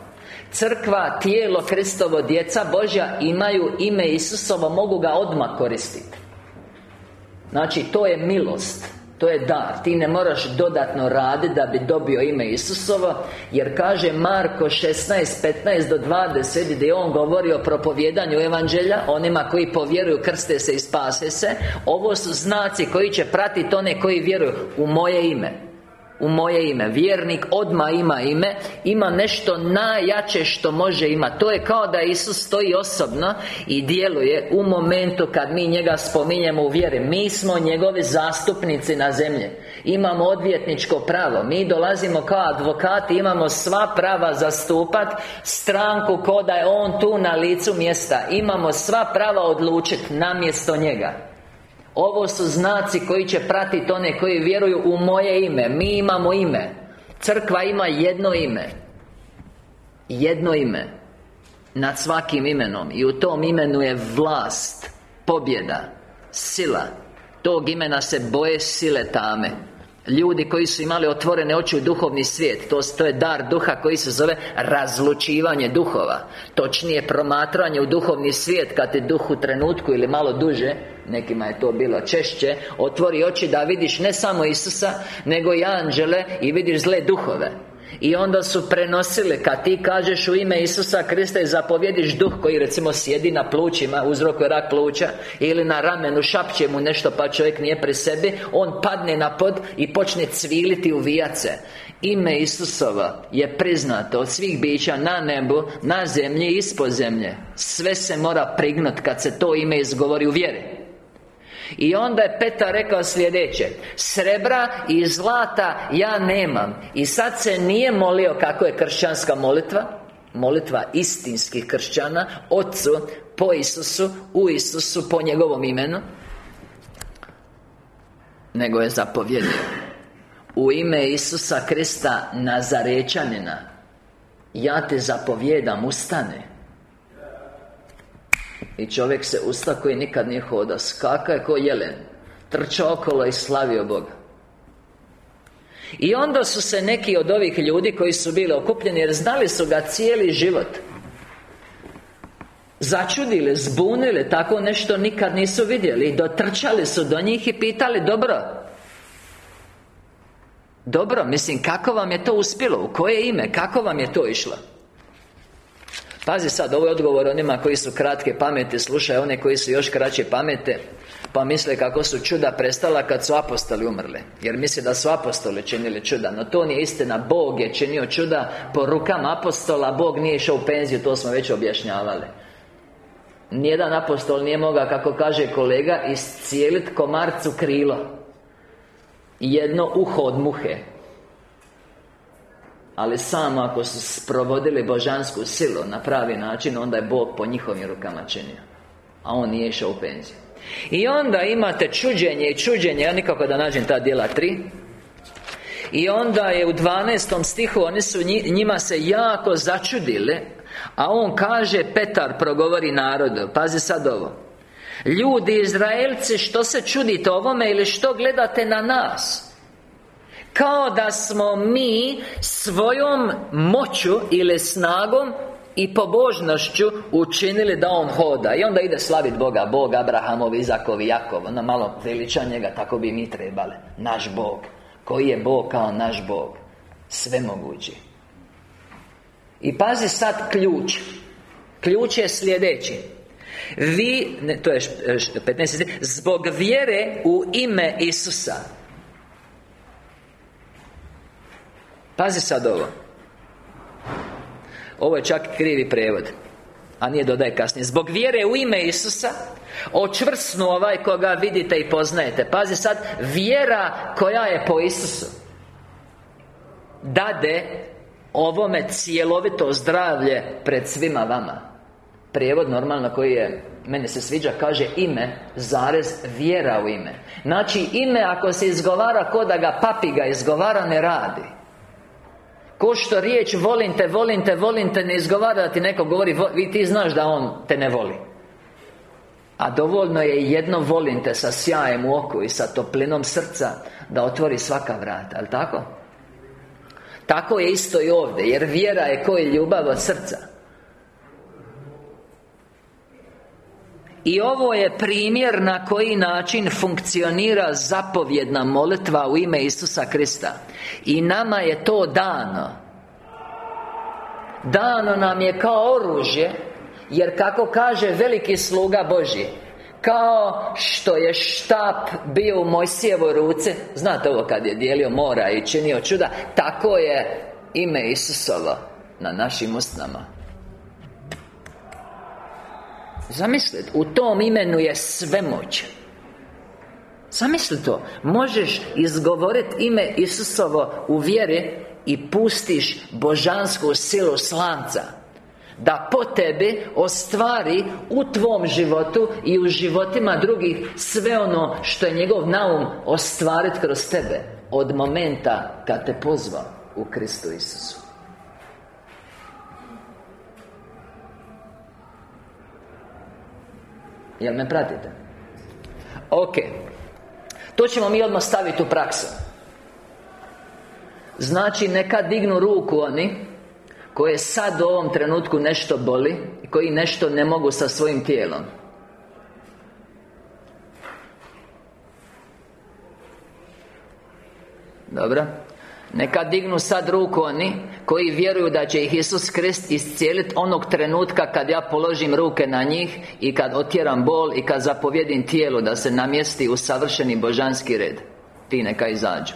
Crkva, tijelo Kristovo, djeca Božja imaju ime Isusovo Mogu ga odmah koristiti. Znači to je milost to je dar Ti ne moraš dodatno raditi da bi dobio ime Isusova Jer kaže Marko 16, 15 do 20 Gdje on govori o propovjedanju evanđelja Onima koji povjeruju, krste se i spase se. Ovo su znaci koji će pratiti one koji vjeruju U moje ime u moje ime. Vjernik odma ima ime Ima nešto najjače što može ima To je kao da Isus stoji osobno I djeluje u momentu kad mi njega spominjemo u vjeri. Mi smo njegovi zastupnici na zemlji. Imamo odvjetničko pravo. Mi dolazimo kao advokati Imamo sva prava zastupat Stranku ko da je on tu na licu mjesta. Imamo sva prava odlučiti namjesto njega ovo su znaci koji će pratiti one koji vjeruju u moje ime. Mi imamo ime. Crkva ima jedno ime. Jedno ime. Nad svakim imenom. I u tom imenu je vlast Pobjeda Sila. Tog imena se boje sile tame Ljudi koji su imali otvorene oči u duhovni svijet to, to je dar duha koji se zove razlučivanje duhova. Točnije promatranje u duhovni svijet Kad ti duh u trenutku ili malo duže Nekima je to bilo češće Otvori oči da vidiš ne samo Isusa Nego i anđele I vidiš zle duhove i onda su prenosili Kad ti kažeš u ime Isusa Krista I zapovjediš duh koji recimo sjedi na plućima Uzrokuje rak pluća Ili na ramenu šapće mu nešto Pa čovjek nije pri sebi On padne na pod I počne cviliti u vijace. Ime Isusova je priznato od svih bića na nebu, na zemlji i ispod zemlje. Sve se mora prignut kad se to ime izgovori u vjeri I onda je Petar rekao sljedeće Srebra i zlata ja nemam. I sad se nije molio kako je kršćanska molitva Molitva istinskih kršćana Otcu, po Isusu, u Isusu, po njegovom imenu Nego je zapovjedio. U ime Isusa Krista Nazarečanina Ja te zapovjedam, ustane I čovjek se usta koji nikad nije hoda Skaka je ko jelen Trčao okolo i slavio Boga I onda su se neki od ovih ljudi koji su bili okupljeni Jer znali su ga cijeli život Začudili, zbunili Tako nešto nikad nisu vidjeli Dotrčali su do njih i pitali Dobro Dobro, mislim, kako vam je to uspjelo? U koje ime? Kako vam je to išlo? Pazi sad, ovo je odgovor onima koji su kratke pameti Slušaj one koji su još kraće pamete Pa misle kako su čuda prestala kad su apostoli umrli. Jer misle da su apostoli činili čuda. No to nije istina. Bog je činio čuda po rukama apostola Bog nije išao u penziju, to smo već objašnjavali. Nijedan apostol nije mogao, kako kaže kolega Iscijelit komarcu krilo. Jedno uho od muhe ali samo ako su sprovodili božansku silu na pravi način Onda je Bog po njihovim rukama činio. A on nije išao u penziju. I onda imate čuđenje i čuđenje Ja nikako da nađem ta dijela tri? I onda je u 12. stihu Oni su njima se jako začudile A on kaže Petar progovori narodu Pazi sad ovo. Ljudi Izraelci što se čudite ovome Ili što gledate na nas kao da smo mi svojom moću ili snagom i pobožnošću učinili da On hoda. I onda ide slaviti Boga Bog Abrahamovi, Izakovi, Jakov Onda malo veliča njega, tako bi mi trebali. Naš Bog. Koji je Bog kao naš Bog? Sve mogući I pazi sad ključ. Ključ je sljedeći. Vi, ne, to je 15 Zbog vjere u ime Isusa Pazi sad ovo. Ovo je čak krivi prevod A nije dodaje kasnije. Zbog vjere u ime Isusa Očvrsnu ovaj koga vidite i poznajete. Pazi sad Vjera koja je po Isusu Dade Ovome cjelovito zdravlje Pred svima vama. Prijevod normalno koji je Mene se sviđa kaže ime Zarez vjera u ime. Znači ime ako se izgovara Ko da ga papiga izgovara ne radi Ko što riječ volim te, volim te, volim te Ne izgovara da ti neko govori Vi ti znaš da on te ne voli A dovoljno je jedno volim te Sa sjajem u oku i sa toplinom srca Da otvori svaka vrata, ali tako? Tako je isto i ovdje Jer vjera je koji ljubav od srca I ovo je primjer na koji način funkcionira zapovjedna molitva u ime Isusa Krista. I nama je to dano. Dano nam je kao oružje Jer kako kaže veliki sluga Božji kao što je štap bio u Mojsijevoj ruci Znate ovo kad je dijelio mora i činio čuda Tako je ime Isusovo na našim usnama Zamislite, u tom imenu je svemoć. Zamisli to. Možeš izgovoriti ime Isusovo u vjeri I pustiš božansku silu slanca Da po tebi ostvari u tvom životu I u životima drugih Sve ono što je njegov naum ostvariti kroz tebe Od momenta kad te pozva u Kristu Isusu Jel me pratite? Ok. To ćemo mi odmah staviti u praksu. Znači neka dignu ruku oni Koje sad u ovom trenutku nešto boli I koji nešto ne mogu sa svojim tijelom. Dobro neka dignu sad ruku oni Koji vjeruju da će ih Isus Krist iscijeliti Onog trenutka kad ja položim ruke na njih I kad otjeram bol I kad zapovjedim tijelu Da se namjesti u savršeni božanski red. Ti neka izađu.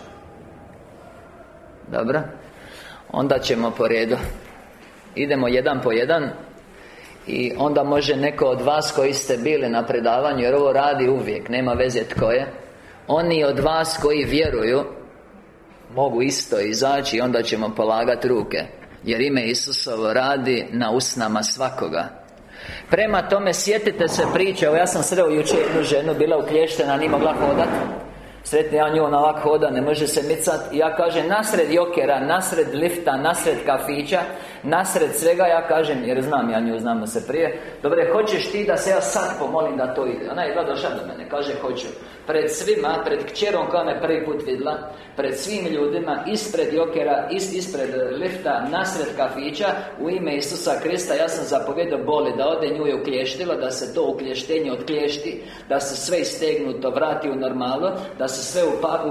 Dobro. Onda ćemo po redu. Idemo jedan po jedan I onda može neko od vas koji ste bili na predavanju Jer ovo radi uvijek, nema veze tko je. Oni od vas koji vjeruju Mogu isto izaći i onda ćemo polagati ruke Jer ime Isusovo radi na usnama svakoga. Prema tome, sjetite se priče Evo ja sam sreo jučer jednu ženu Bila uklještena, nije mogla hodati Sretni ja nju, ona ovak hoda, ne može se micat. I ja kažem, nasred jokera, nasred lifta, nasred kafića Nasred svega, ja kažem, jer znam ja nju, znamo se prije. Dobre, hoćeš ti da se ja sad pomolim da to ide? Ona je došla do mene, kaže, hoću Pred svima, pred kćerom koja me prvi put vidla Pred svim ljudima, ispred jokera, is, ispred lifta, nasred kafića U ime Isusa Krista, ja sam zapovjedao boli Da ode nju je uklještila, da se to uklještenje otklješti Da se sve istegnuto vrati u normalu Da se sve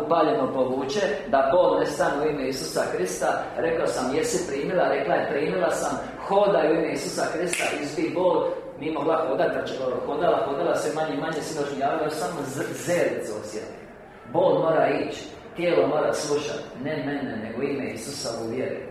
upaljeno povuče Da bol ne stane u ime Isusa Krista Rekao sam, jesi primila? Rekla je, primila sam Hodaj u ime Isusa Krista, izbi bol mogla hodati, znači hodala, hodala sve manje i manje sinoćni javljaju, samo zericu osjeti. Bol mora ići, tijelo mora slušati, ne mene, nego ime Isusa u vjeri.